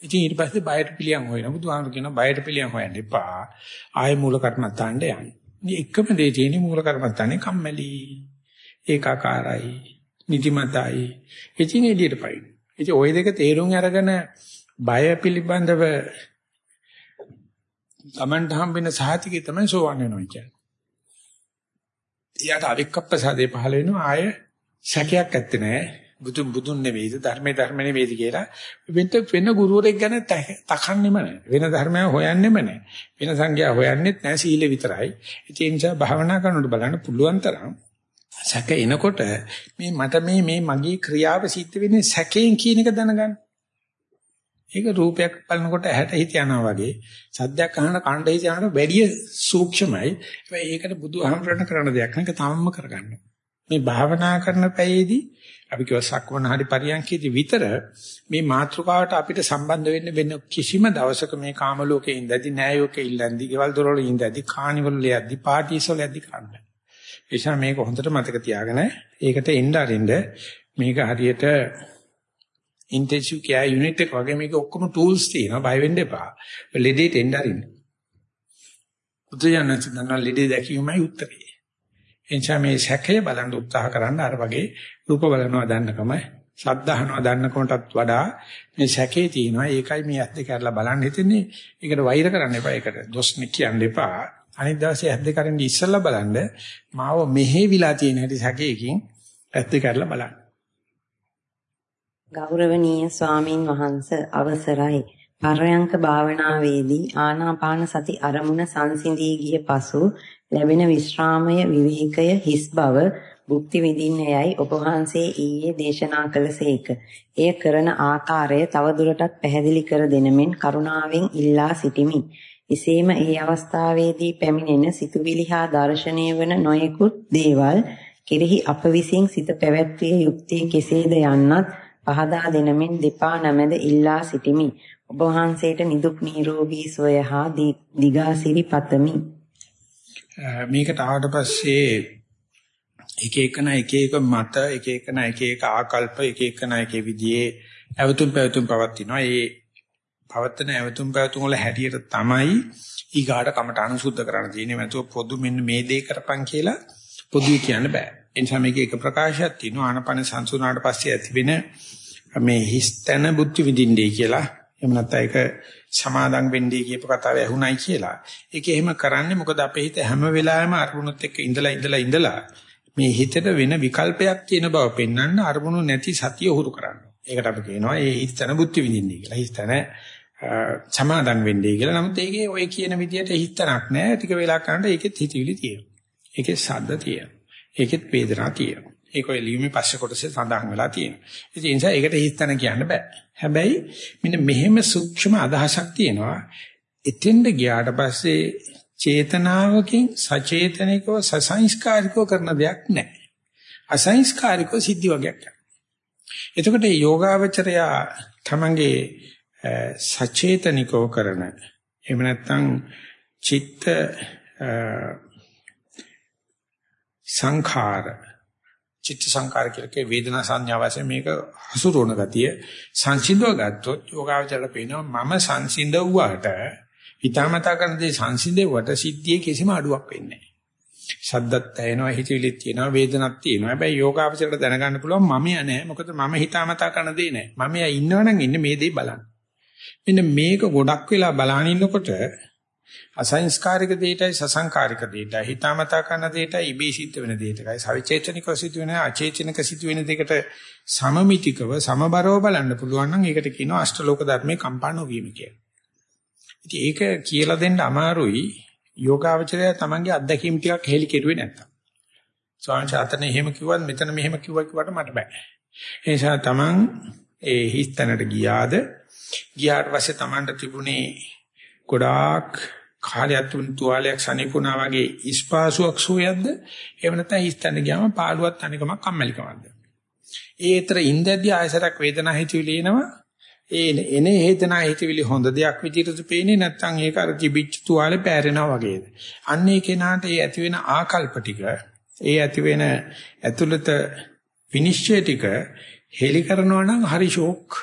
ඉතින් ඊට පස්සේ බයට පිළියම් හොයන. බුදුහාමුදුරු කියනවා බයට පිළියම් හොයන්න එපා. ආයෙ මූල කර්මත්තන්ට යන්න. මේ එකම දේ තියෙන්නේ මූල කර්මත්තන්නේ කම්මැලි. ඒකාකාරයි. නිදිමතයි. ඉතින් එළියට පයින්. ඉතින් ওই දෙක තේරුම් අරගෙන බය පිළිබඳව Tamanට හම්බෙන සහතිකේ තමයි සෝවන් වෙනවා කියන්නේ. ඊට අවික්කප්පසාදේ පහල වෙනවා ආය සැකයක් ඇත්තේ නැහැ. බුදු බුදුන් නෙවෙයිද ධර්මයේ ධර්ම නෙවෙයිද කියලා වෙන වෙන ගුරුවරයෙක් ගැන තකන්නෙම නැහැ. වෙන ධර්මයක් හොයන්නෙම නැහැ. වෙන සංඥා හොයන්නෙත් නැහැ සීල විතරයි. ඒ නිසා භාවනා කරනකොට බලන්න පුළුවන් තරම් සැක එනකොට මේ මට මේ මේ මගේ ක්‍රියාව සිද්ධ වෙන්නේ සැකයෙන් කියන එක දැනගන්න. ඒක රූපයක් බලනකොට ඇහැට හිත යනවා වගේ සද්දයක් අහන කණ්ඩ හිත යනකොට වැඩි සූක්ෂමයි. හැබැයි ඒකට බුදුහාමරණ කරන දෙයක් නේද තමම කරගන්න. මේ භාවනා කරන පැයේදී අපි කිව්ව සක්වන හරි පරියන්කේදී විතර මේ මාත්‍රකාවට අපිට සම්බන්ධ වෙන්න වෙන කිසිම දවසක මේ කාම ලෝකේ ඉඳදී නෑයෝකේ ඉල්ලන්දි ගෙවල් දොරවල ඉඳදී කානිවල යද්දි පාටිස් වල යද්දි කරන්න. ඒ නිසා මේක හොඳට මතක තියාගෙන ඒකට එන්න අරින්න මේක හරියට ඉන්ටෙන්සිව් කෙයාර් යුනිට් එක වගේ මේක ඔක්කොම ටූල්ස් තියෙනවා බය වෙන්න එපා. ලෙඩේට එන්න අරින්න. බුදුජානක දන්න ලෙඩේ දැකීමයි උත්තරේ. එනිසා මේ සැකය බලන්න උත්සාහ කරන්න අර වගේ රූප බලනවා දන්නකම ශබ්ද අහනවා දන්නකමටත් වඩා මේ සැකේ තියෙනවා. ඒකයි මේ ඇස් දෙක අරලා බලන්න හිතෙන්නේ. ඒකට වෛර කරන්න එපා. ඒකට දොස් කියන්න එපා. අනිත් දවසේ ඇස් දෙක අරින්න ඉස්සෙල්ලා බලන්න මාව මෙහෙවිලා තියෙන හැටි සැකේකින් ඇස් දෙක අරලා බලන්න. ගෞරවනීය ස්වාමින් වහන්ස අවසරයි පරයන්ක භාවනාවේදී ආනාපාන සති අරමුණ සංසිඳී ගිය පසු ලැබෙන විශ්‍රාමය විවේකය හිස් බව භුක්ති විඳින්නේයයි ඔබ වහන්සේ ඊයේ දේශනා කළසේක. එය කරන ආකාරය තවදුරටත් පැහැදිලි කර දෙනමින් කරුණාවෙන් ඉල්ලා සිටිමි. එසේම ඒ අවස්ථාවේදී පැමිණෙන සිතුවිලි හා දර්ශනීය වන නොයෙකුත් දේවල් කෙරෙහි අප විසින් සිත පැවැත්විය යුත්තේ කෙසේද යන්නත් පහදා දෙනමින් දෙපා නැමෙද ඉල්ලා සිටිමි. ඔබ වහන්සේට නිදුක් නිරෝගී සුවය හා දිගාසිරි පතමි. මේකට ආවට පස්සේ එක එකන එක එක මත එක එකන එක එක ආකල්ප එක එකන එක විදිහේ ඇවතුම් පැවතුම් පවතිනවා. ඒ පවත්තන ඇවතුම් පැවතුම් වල හැටියට තමයි ඊගාට කමට අනුසුද්ධ කරන්න තියෙන්නේ. මතෝ පොදු මෙන්න මේ දේ කරපන් කියලා පොදුයි කියන්න බෑ. ඒ නිසා මේකේ එක ප්‍රකාශයක් තියෙනවා. ආනපන සංසුනාට පස්සේ ඇති වෙන මේ හිස්තන බුද්ධ විදින්නේ කියලා එහෙම නැත්නම් ඒක සමාදම් වෙන්නේ කියපු කතාව ඇහුණයි කියලා. ඒක එහෙම කරන්නේ මොකද අපේ හිත හැම වෙලාවෙම අරමුණුත් එක්ක ඉඳලා ඉඳලා ඉඳලා මේ හිතට වෙන විකල්පයක් තියෙන බව පෙන්වන්න අරමුණු නැති සතිය උහුරු කරන්න. ඒකට අපි කියනවා ඒ හිස්තන බුද්ධ විදින්නේ කියලා. හිස්තන සමාදම් වෙන්නේ කියලා. නමුත් ඒකේ ඔය කියන විදිහට හිස්තනක් නැහැ. ටික වෙලා කරනකොට ඒකෙත් හිතවිලි තියෙනවා. ඒකේ ශබ්ද තියෙනවා. ඒකෙත් වේදනා තියෙනවා. ඒක ඔය ලියුමේ පස්සේ කොටසේ සඳහන් වෙලා තියෙනවා. ඉතින් ඒ නිසා ඒකට හිතන කියන්න බෑ. හැබැයි මෙන්න මෙහෙම සූක්ෂම අදහසක් තියෙනවා. එතෙන්ද ගියාට පස්සේ චේතනාවකින් සචේතනිකව සසංස්කාරිකව කරන දෙයක් නැහැ. අසංස්කාරිකව සිද්ධි වගේක් කරනවා. එතකොට මේ යෝගාවචරය තමංගේ සචේතනිකව කරන එහෙම නැත්නම් චිත්ත සංඛාර චිත්ත සංකාර කියලා වේදනා සංඥා වශයෙන් මේක හසුරුවන ගතිය සංසිඳව ගත්තොත් යෝගාවචරයට පේනවා මම සංසිඳවුවාට හිතාමතා කරන දේ සංසිඳෙව්වට සිද්ධියේ කිසිම අඩුවක් වෙන්නේ නැහැ. ශබ්දත් ඇහෙනවා හිතවිලිත් තියෙනවා වේදනක් තියෙනවා. හැබැයි යෝගාවචරයට දැනගන්න පුළුවන් මම නෑ. මොකද මම හිතාමතා කරන දේ නෑ. මම ඉන්නවනම් ඉන්නේ මේ දේ බලන්න. මෙන්න මේක ගොඩක් වෙලා බලන ඉන්නකොට අසංස්කාරික දෙයටයි සසංකාරික දෙයටයි හිතාමතා කරන දෙයටයි ඉබේ සිද්ධ වෙන දෙයටයි සවිචේතනිකව සිද්ධ වෙන අචේතනික සිද්ධ වෙන දෙයකට සමමිතිකව සමබරව බලන්න පුළුවන් නම් ඒකට කියනවා අෂ්ටලෝක ධර්මයේ කම්පා නොවීම කියලා. ඉතින් ඒක කියලා දෙන්න අමාරුයි යෝගාවචරය තමන්ගේ අත්දැකීම් ටිකක් හෙලි කෙරුවේ නැත්තම්. ස්වාමීන් වහන්සේ එහෙම කිව්වත් මෙතන මෙහෙම කිව්වා කිව්වට මට බෑ. ඒ නිසා තමන් ඒ හිස්තැනට ගියාද ගියාට පස්සේ තමන්ට තිබුණේ ගොඩාක් කාලයක් තුන තුවාලයක් සනීපුණා වගේ ඉස්පාසුවක් සෝයද්ද? එහෙම නැත්නම් හිස්තැන්න ගියාම පාළුවක් තනිකමක් කම්මැලිකමක්ද? ඒතර ඉඳද්දී ආයසරක් වේදනා හිතවිලි එනවා. ඒ එනේ හේතනා හිතවිලි හොඳ දෙයක් විදිහටද පේන්නේ නැත්නම් ඒක අර තිබිච්ච තුවාලේ පෑරෙනවා වගේද? අන්න ඒ කෙනාට ඒ ඇති වෙන ආකල්ප ටික ඒ ඇති වෙන ඇතුළත විනිශ්චය ටික හෙලි කරනවා නම් හරි ෂෝක්.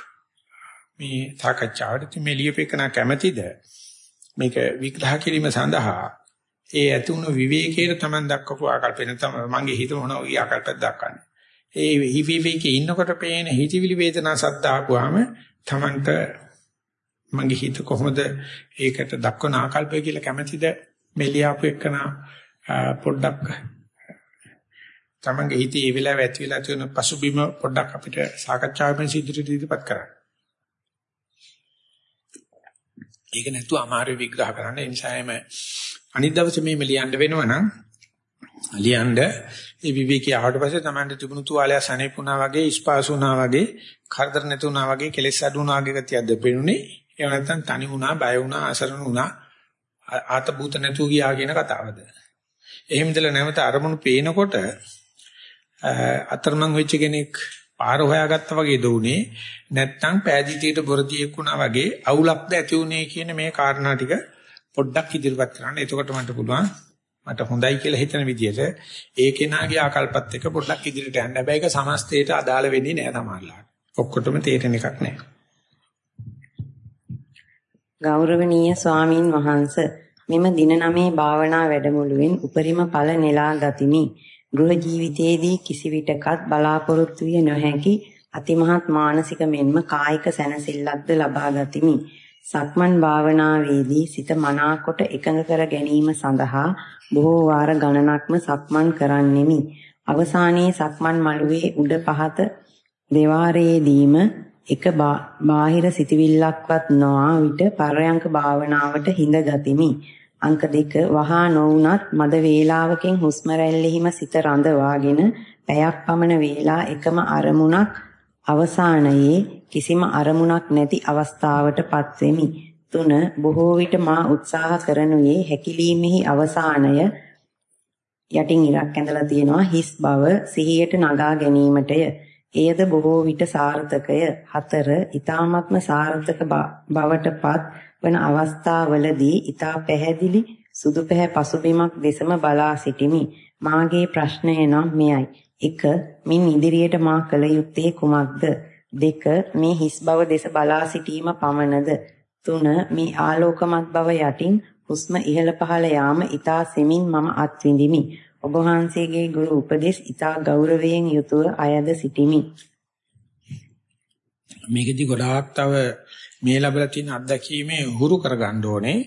මේ සාකච්ඡාවට මේ ලියපෙකන කැමැතිද? මේක විග්‍රහ කිරීම සඳහා ඒ ඇතුණු විවේකයේ Taman දක්වපු ආකල්පෙන තමයි මගේ හිත මොන වගේ ආකල්පයක් දක්වන්නේ. ඒ විවේකයේ ඉන්නකොට පේන හිතවිලි වේදනා සද්ද ආපුවාම Tamanට මගේ හිත කොහොමද ඒකට දක්වන ආකල්පය කියලා කැමැතිද මෙලියාපු එකන පොඩ්ඩක් Tamanගේ හිතේ ඒ වෙලාව ඇති වෙලා තියෙන පසුබිම පොඩ්ඩක් අපිට සාකච්ඡාවෙන් සිදුරිට ඉදිරිපත් කරන්න. ඒක නැතුව අමාරු විග්‍රහ කරන්න. ඒ නිසා එම අනිත් දවසේ මේම ලියන්න වෙනවනම් ලියන්න ඒ විවේකී ආවට පස්සේ Tamanට තිබුණු තුවාලය සනේපුණා වගේ ස්පාසුණා වගේ කරදර නැතුණා වගේ කෙලෙස් අඩුණා වගේ ගතියක්ද පෙනුනේ. එහෙම නැත්නම් තනි වුණා, බය වුණා, අසරණ වුණා, ආත භූත නැතුව ගියා කියන කතාවද. එහෙම ඉඳලා නැවත අරමුණු පේනකොට අතරමං වෙච්ච කෙනෙක් පාර හොයාගත්තා වගේ දුනේ නැත්තම් පෑදීතියට බොරදියෙක් වුණා වගේ අවුලක්ද ඇති උනේ කියන මේ කාරණා ටික පොඩ්ඩක් ඉදිරිපත් කරන්න. එතකොට මට පුළුවන් මට හොඳයි කියලා හිතන විදිහට ඒ කෙනාගේ ආකල්පත් එක්ක පොඩ්ඩක් ඉදිරියට යන්න. හැබැයි ඒක සමස්තයට අදාළ වෙන්නේ නෑ සමහරලාට. ඔක්කොටම තේරෙන එකක් නෑ. ගෞරවනීය ස්වාමින් වහන්සේ මෙම දින නමේ භාවනා වැඩමුළුවෙන් උපරිම ඵල නෙලා ගතිමි. ගෘහ ජීවිතයේදී කිසිවිටකත් බලාපොරොත්තු විය නොහැකි අතිමහත් මානසික මෙන්ම කායික සැනසෙල්ලක්ද ලබා ගතිමි. සක්මන් භාවනාවේදී සිත මනාකොට එකඟ කර ගැනීම සඳහා බොහෝ වාර ගණනක්ම සක්මන් කරන්නෙමි. අවසානයේ සක්මන් මළුවේ උඩ පහත දෙවාරයේදීම එක බාහිර සිතවිල්ලක්වත් නොආ විට පරයන්ක භාවනාවට හිඳ ගතිමි. අංක 2 වහා නොවුනත් මද වේලාවකින් හුස්ම රැල්ලෙහිම සිත රඳවාගෙන පැයක් පමණ වේලා එකම අරමුණක් අවසානයේ කිසිම අරමුණක් නැති අවස්ථාවටපත් වෙමි. 3 බොහෝ විට මා උත්සාහ කරනුයේ හැකිලීමෙහි අවසානය යටින් ඉරක් ඇඳලා තියෙනවා හිස් බව සිහියට නගා ගැනීමටය. එයද බොහෝ විට සාර්ථකය. 4 ඊ타මත්ම සාර්ථක බවටපත් වන අවස්ථාවලදී ඊතා පැහැදිලි සුදු පැහැ පසුබිමක් දෙසම බලා සිටිමි. මාගේ ප්‍රශ්නය නම් මෙයයි. 1. මින් ඉදිරියට මා කළ යුත්තේ කුමක්ද? 2. මේ හිස් බව දෙස බලා සිටීම පමණද? 3. මේ ආලෝකමත් බව යටින් හුස්ම ඉහළ පහළ යාම ඊතා සෙමින් මම අත්විඳිමි. ඔබ වහන්සේගේ ගුරු උපදෙස් ඊතා ගෞරවයෙන් යුතුව අයද සිටිමි. මේකෙදි ගොඩාක් තව මේ ලැබලා තියෙන අත්දැකීමේ හුරු කරගන්න ඕනේ.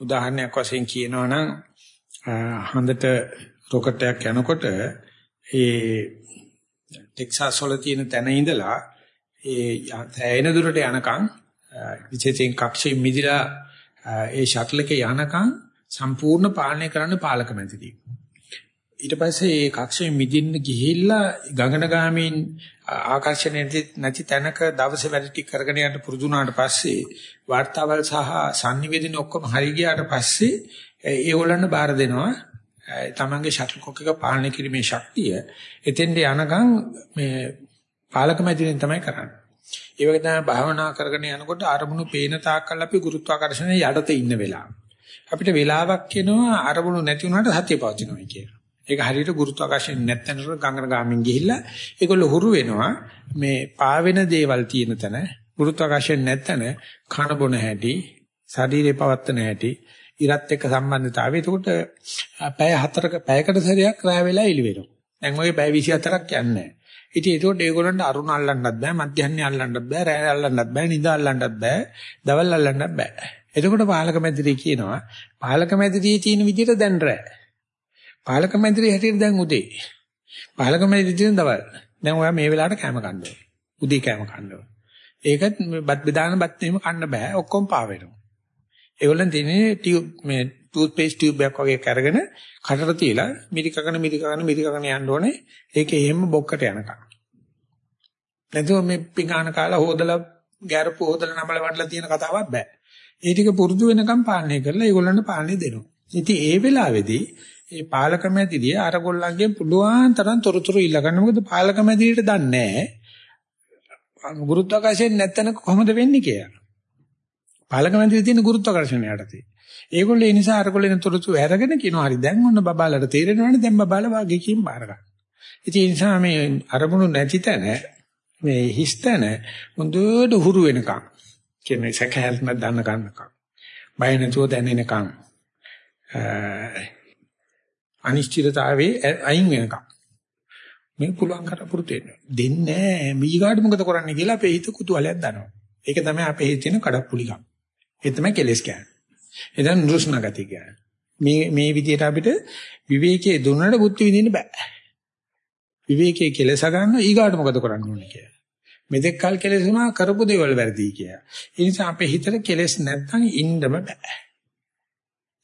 උදාහරණයක් වශයෙන් කියනවා නම් හඳට රොකට් එකක් යනකොට ඒ ටෙක්සාස් වල තියෙන තැන ඉඳලා ඒ ඇයෙන දුරට යනකම් විශේෂයෙන් කක්ෂයේ මිදිලා ඒ ෂටල් එකේ යනකම් සම්පූර්ණ පාලනය කරන්න පාලක මැදිරි. ඊට පස්සේ ඒ කක්ෂයෙන් මිදින්න ගිහිල්ලා ගගනගාමීන් ආකර්ෂණයේ නැති තැනක දවසේ වැඩ ටික කරගෙන යන්න පුරුදු වුණාට පස්සේ වර්තාවල් සහ sannivedana ඔක්කොම හරි ගියාට පස්සේ ඒ ඕලන්න බාර දෙනවා තමන්ගේ ෂටල්කොක් එක පාලනය කිරීමේ ශක්තිය එතෙන්ට යනකම් මේ පාලක මැදින් තමයි කරන්නේ. ඒ වගේ තමයි භාවනා කරගෙන යනකොට අරමුණු පේන තාක්කල් අපි ගුරුත්වාකර්ෂණය යටතේ ඉන්න වෙලාව. අපිට වෙලාවක් එනවා අරමුණු නැති වුණාට සතිය පවතිනවා කියලා. ඒක හරියට ගුරුත්වාකර්ෂණ නැත්නම් ගංගන ගාමින් ගිහිල්ලා ඒගොල්ලෝ හුරු වෙනවා මේ පාවෙන දේවල් තියෙන තැන ගුරුත්වාකර්ෂණ නැත්නම් කන බොන හැටි ශරීරේ පවත්තන හැටි ඉරත් එක්ක සම්බන්ධතාවය. එතකොට පැය හතරක පැයකට සැරයක් රැ වෙලා එළි වෙනවා. දැන් ඔය පැය 24ක් යන්නේ ඉතින් ඒකට ඒගොල්ලන්ට අරුණ අල්ලන්නත් බෑ, මධ්‍යහ්නේ අල්ලන්නත් බෑ, රැය අල්ලන්නත් බෑ, නිදා අල්ලන්නත් බෑ, දවල් අල්ලන්නත් බෑ. එතකොට පාලක මැදිරිය කියනවා පාලක මැදිරියේ තියෙන විදිහට දැන් රැ. පාලක මැදිරිය හැටියට දැන් උදේ. පාලක මැදිරිය තියෙන දවල්. දැන් ඔයා මේ වෙලාවට කැම කන්න ඕනේ. උදේ කැම කන්න ඕනේ. ඒකත් බත් බෙදාන බත් එහෙම කන්න බෑ. ඔක්කොම පා වෙනවා. ඒගොල්ලන් තියෙන්නේ ටියුබ් මේ ටූත් පේස්ට් ටියුබ් එකක් වගේ කරගෙන කටට තියලා මිරිකගෙන මිරිකගෙන මිරිකගෙන යන්න ඕනේ. ඒක එහෙම බොක්කට යනකම්. නැතුව මේ පිඟාන කාලා හොදලා ගැරපු හොදලා නමල වඩලා තියෙන කතාවක් බෑ. ඒ ටික පුරුදු වෙනකම් පාලනය කරලා ඒගොල්ලන්ට පාලනය දෙනවා. ඉතින් ඒ වෙලාවේදී ඒ පාලක මැදිරිය අර ගොල්ලන්ගෙන් පුළුවන් තරම් තොරතුරු ඉල්ල ගන්න. මොකද පාලක මැදිරියට දන්නේ නැහැ. ගුරුත්වාකර්ෂණය නැත්තන කොහොමද වෙන්නේ කියලා. පාලක මැදිරියේ තියෙන ගුරුත්වාකර්ෂණය යටතේ. ඒගොල්ලෝ ඒ නිසා අරගොල්ලෝ තොරතුරු අරගෙන කියනවා හරි දැන් ඔන්න බබාලට තේරෙනවනේ දැන් බබාලා වාගේ කීම් බාර ගන්න. ඉතින් ඒ නිසා මේ අරමුණු නැති තැන මේ හිස්තැන මුදුවට හුරු වෙනකම් කියන්නේ සැකහැල්ම දන්න ගන්නකම් බය නැතුව දැනෙනකම් අනිශ්චිතතාවයේ අයින් වෙනකම් මේ පුළුවන් කර පුරුදු වෙන්න. දෙන්නේ නැහැ. මීගාඩ මොකද කරන්නේ කියලා අපේ හිත කුතුහලයක් දනවා. ඒක තමයි අපේ හිතේ තියෙන කඩප්පුලිකම්. ඒ තමයි කෙලස් කියන්නේ. එදන් නුරුස්නා ගති කියන්නේ. මේ මේ විදිහට අපිට විවේකයේ දුන්නට බුද්ධ විඳින්න බෑ. විවේකයේ කෙලස ගන්න ඊගාට මොකද කරන්න ඕනේ කියලා. මෙතෙක් කල් කෙලෙසුනා කරපු දේවල් වැරදි කියලා. ඒ නිසා අපේ හිතට කෙලස් නැත්නම් ඉන්නම බෑ.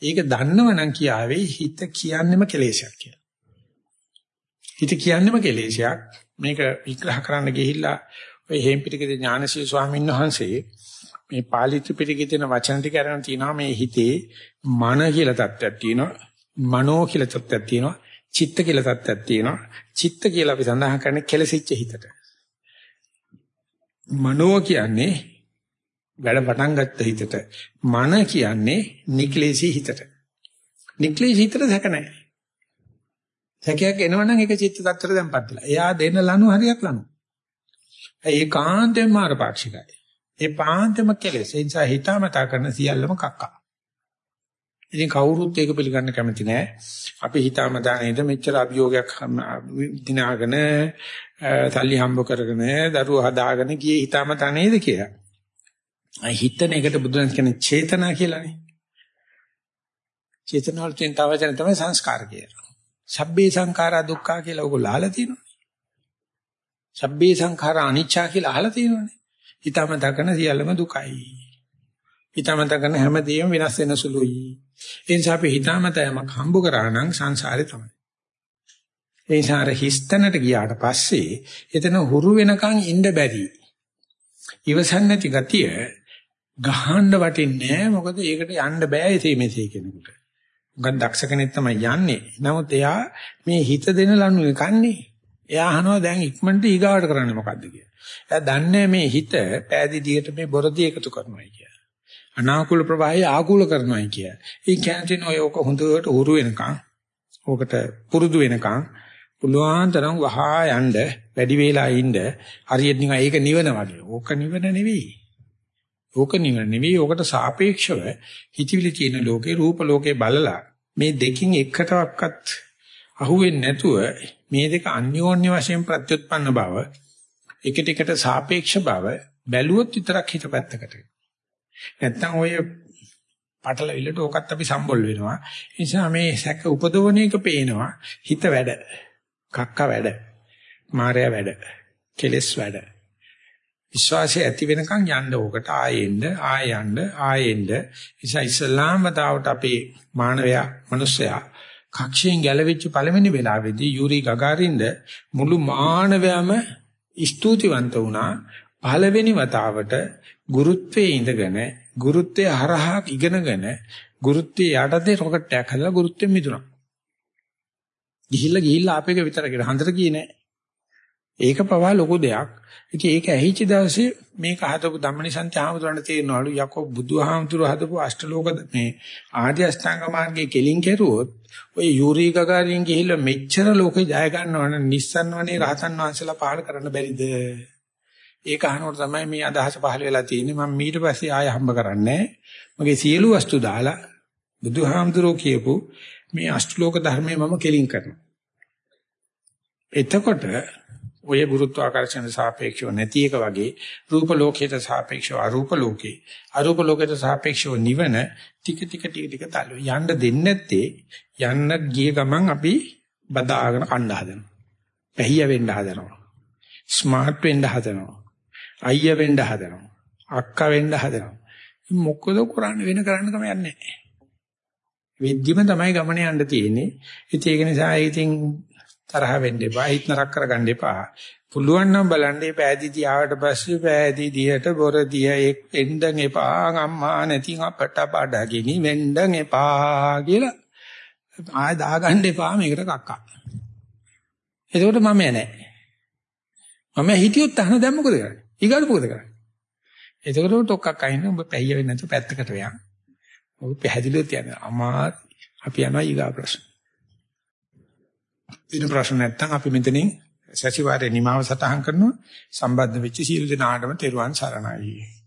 ඒක දන්නවනම් කියාවේ හිත කියන්නෙම කෙලෙසයක් කියලා. හිත කියන්නෙම කෙලෙසයක්. මේක විග්‍රහ කරන්න ගිහිල්ලා ඔය හේම්පිටිකේ ඥානශීල ස්වාමීන් වහන්සේ මේ පාලි ත්‍රිපිටකයේ තියෙන වචන ටික අරගෙන තිනවා මේ හිතේ මන කියලා තත්ත්වයක් තියෙනවා මනෝ කියලා තත්ත්වයක් තියෙනවා චිත්ත කියලා තත්ත්වයක් තියෙනවා චිත්ත කියලා අපි සඳහන් කරන්නේ කෙලසිච්ච හිතට මනෝ කියන්නේ වැඩ පටන් ගත්ත හිතට. මන කියන්නේ නික්ලේශී හිතට. නික්ලේශී හිතට සැක නැහැ. සැකයක් එනවනම් ඒක චිත්ත tattර දැන්පත් වෙලා එයා දෙන ලනු හරියක් ලනු ඒකාන්තයෙන්ම මාරපාක්ෂිකයි ඒ පාන්තම කෙලෙස්. ඒ නිසා හිතාමතා කරන සියල්ලම කක්කා. ඉතින් කවුරුත් ඒක පිළිගන්න කැමති නෑ අපි හිතාමතා නේද මෙච්චර අභියෝගයක් දිනාගෙන සල්ලි හම්බ කරගෙන දරුවෝ හදාගෙන ගියේ හිතාමතා නේද කියලා. අයි හිතන එකට බුදුන් කියන්නේ චේතනා කියලානේ. චේතනාවල තියෙන තව වචන තමයි සංස්කාර කියලා. සබ්බේ සංඛාරා දුක්ඛා කියලා ඔයගොල්ලෝ අහලා තියෙනවනේ. සබ්බේ සංඛාරා අනිච්චා කියලා අහලා තියෙනවනේ. හිතමතා කරන සියල්ලම දුකයි. හිතමතා කරන හැමදේම වෙනස් වෙන සුළුයි. ඒ නිසා අපි හිතමතා යමක් හම්බ කරා නම් සංසාරේ තමයි. ඒ නිසා අර හිස්තැනට ගියාට පස්සේ එතන හුරු වෙනකන් ඉන්න බැරි. ඉවසන් නැති ගතිය ගහන්න වටින්නේ නැහැ මොකද ඒකට යන්න බෑ එසේ මෙසේ කෙනෙකුට. මොකද දක්ෂ කෙනෙක් තමයි යන්නේ. නමුත් එයා මේ හිත දෙන ලනු කන්නේ. එයා අහනවා දැන් ඉක්මනට ඊගාවට කරන්නේ මොකද්ද කියලා. එයා දන්නේ මේ හිත පෑදීදියට මේ බොරදී එකතු කරනවා කියලා. අනාකූල ප්‍රවාහය ආකූල කරනවා කියලා. ඒ කියන්නේ ඔය ඔක හොඳට උරු වෙනකන් ඕකට පුරුදු වෙනකන් පුළුවන් තරම් වහා යන්න වැඩි වේලා ඉන්න හරියට නිකන් ඒක නිවන වගේ. ඕක නිවන නෙවෙයි. ඕක නිවන නෙවෙයි ඕකට සාපේක්ෂව හිතවිලි තියෙන ලෝකේ රූප ලෝකේ බලලා මේ දෙකින් එකටවත් අහුවෙන්නේ නැතුව මේ දෙක අන්‍යෝන්‍ය වශයෙන් ප්‍රත්‍යুৎපන්න බව එකට එකට සාපේක්ෂ බව බැලුවොත් විතරක් හිත පැත්තකට. නැත්තම් ඔය පටලවිල්ලට ඕකත් අපි සම්බොල් වෙනවා. ඒ නිසා මේ සැක උපදවන එක පේනවා. හිත වැඩ. කක්ක වැඩ. මායя වැඩ. කෙලස් වැඩ. විශ්වාසය ඇති වෙනකන් යන්න ඕකට ආයෙන්න ආයෙන්න ආයෙන්න ඉතින් ඉස්ලාම් වතාවට අපේ මානවයා මිනිස්සයා කක්ෂයෙන් ගැලවිච්ච පළවෙනි වෙලාවේදී යූරි ගගාරින්ද මුළු මානවයාම ස්තුතිවන්ත වුණා පළවෙනි වතාවට ගුරුත්වයේ ඉඳගෙන ගුරුත්වයේ හරහා ඉගෙනගෙන ගුරුත්වයේ යටතේ රොකට් එකක් හදලා ගුරුත්වයෙන් මිදුණා. ගිහිල්ලා ගිහිල්ලා ආපේක විතර කියලා හන්දර ගියේ නෑ. ඒක පවා ලොකු දෙයක්. ඉතින් ඒක ඇහිච්ච දවසේ මේක හදපු ධම්මනිසන්ති ආමතුරන්ට තේරෙනවලු යකෝ බුදුහාමුදුරුව හදපු අෂ්ටලෝක මේ ආර්ය අෂ්ටාංග මාර්ගයේ කෙලින් කෙරුවොත් ඔය යූරි ගගාරින් ගිහිල්ලා මෙච්චර ලෝකේ ජය ගන්නවනම් නිස්සන් වනේ රහතන් වහන්සේලා පහල කරන්න බැරිද? ඒක අහනකොට තමයි මේ අදහස පහල වෙලා තියෙන්නේ. මම ඊට පස්සේ ආය හම්බ කරන්නේ මගේ සියලු වස්තු දාලා බුදුහාමුදුරුවෝ කියපු මේ අෂ්ටලෝක ධර්මයේ මම කෙලින් කරනවා. එතකොට ඔය ගුරුත්වාකර්ෂණ සාපේක්ෂව නැති එක වගේ රූප ලෝකයට සාපේක්ෂව අරූප ලෝකේ අරූප ලෝකයට සාපේක්ෂව නිවන ටික ටික ටික ටික තල යන්න දෙන්නේ නැත්තේ යන්න ගිය ගමන් අපි බදාගෙන කණ්ඩා හදනවා. පැහිය වෙන්න හදනවා. ස්මාර්ට් වෙන්න හදනවා. අයියා වෙන්න හදනවා. අක්කා වෙන්න හදනවා. මොකද කරන්නේ වෙන කරන්න කම යන්නේ නැහැ. වෙද්දිම තමයි ගමනේ යන්න තියෙන්නේ. ඉතින් ඒක නිසා ඉතින් තරහ වෙන්න එපා. හිත නරක කරගන්න එපා. පුළුවන් නම් බලන්න මේ පෑදීදී ආවට පස්සේ පෑදීදියට බොරදිය එක් එන්ඩන් එපා අම්මා නැති අපට බඩගිනි වෙන්ඩන් එපා කියලා ආය දාගන්න එපා මේකට කක්කා. එතකොට මම නෑ. මම හිටියොත් අහන දැන් මොකද කරන්නේ? ඊගාට මොකද කරන්නේ? එතකොට ටොක්ක්ක් අයින්න ඔබ පැయ్య වෙන්නේ නැතුව පැත්තකට යන්න. ඔබ පැහැදිලිව තියන්න. අමා අපි යනවා ඊගා ප්‍රශ්න. ඊට ප්‍රශ්න නැත්තම් අපි මෙතනින් සතිವಾರේ නිමාව සටහන් කරනවා. සම්බන්ධ වෙච්ච සීල දනාඩම තෙරුවන් සරණයි.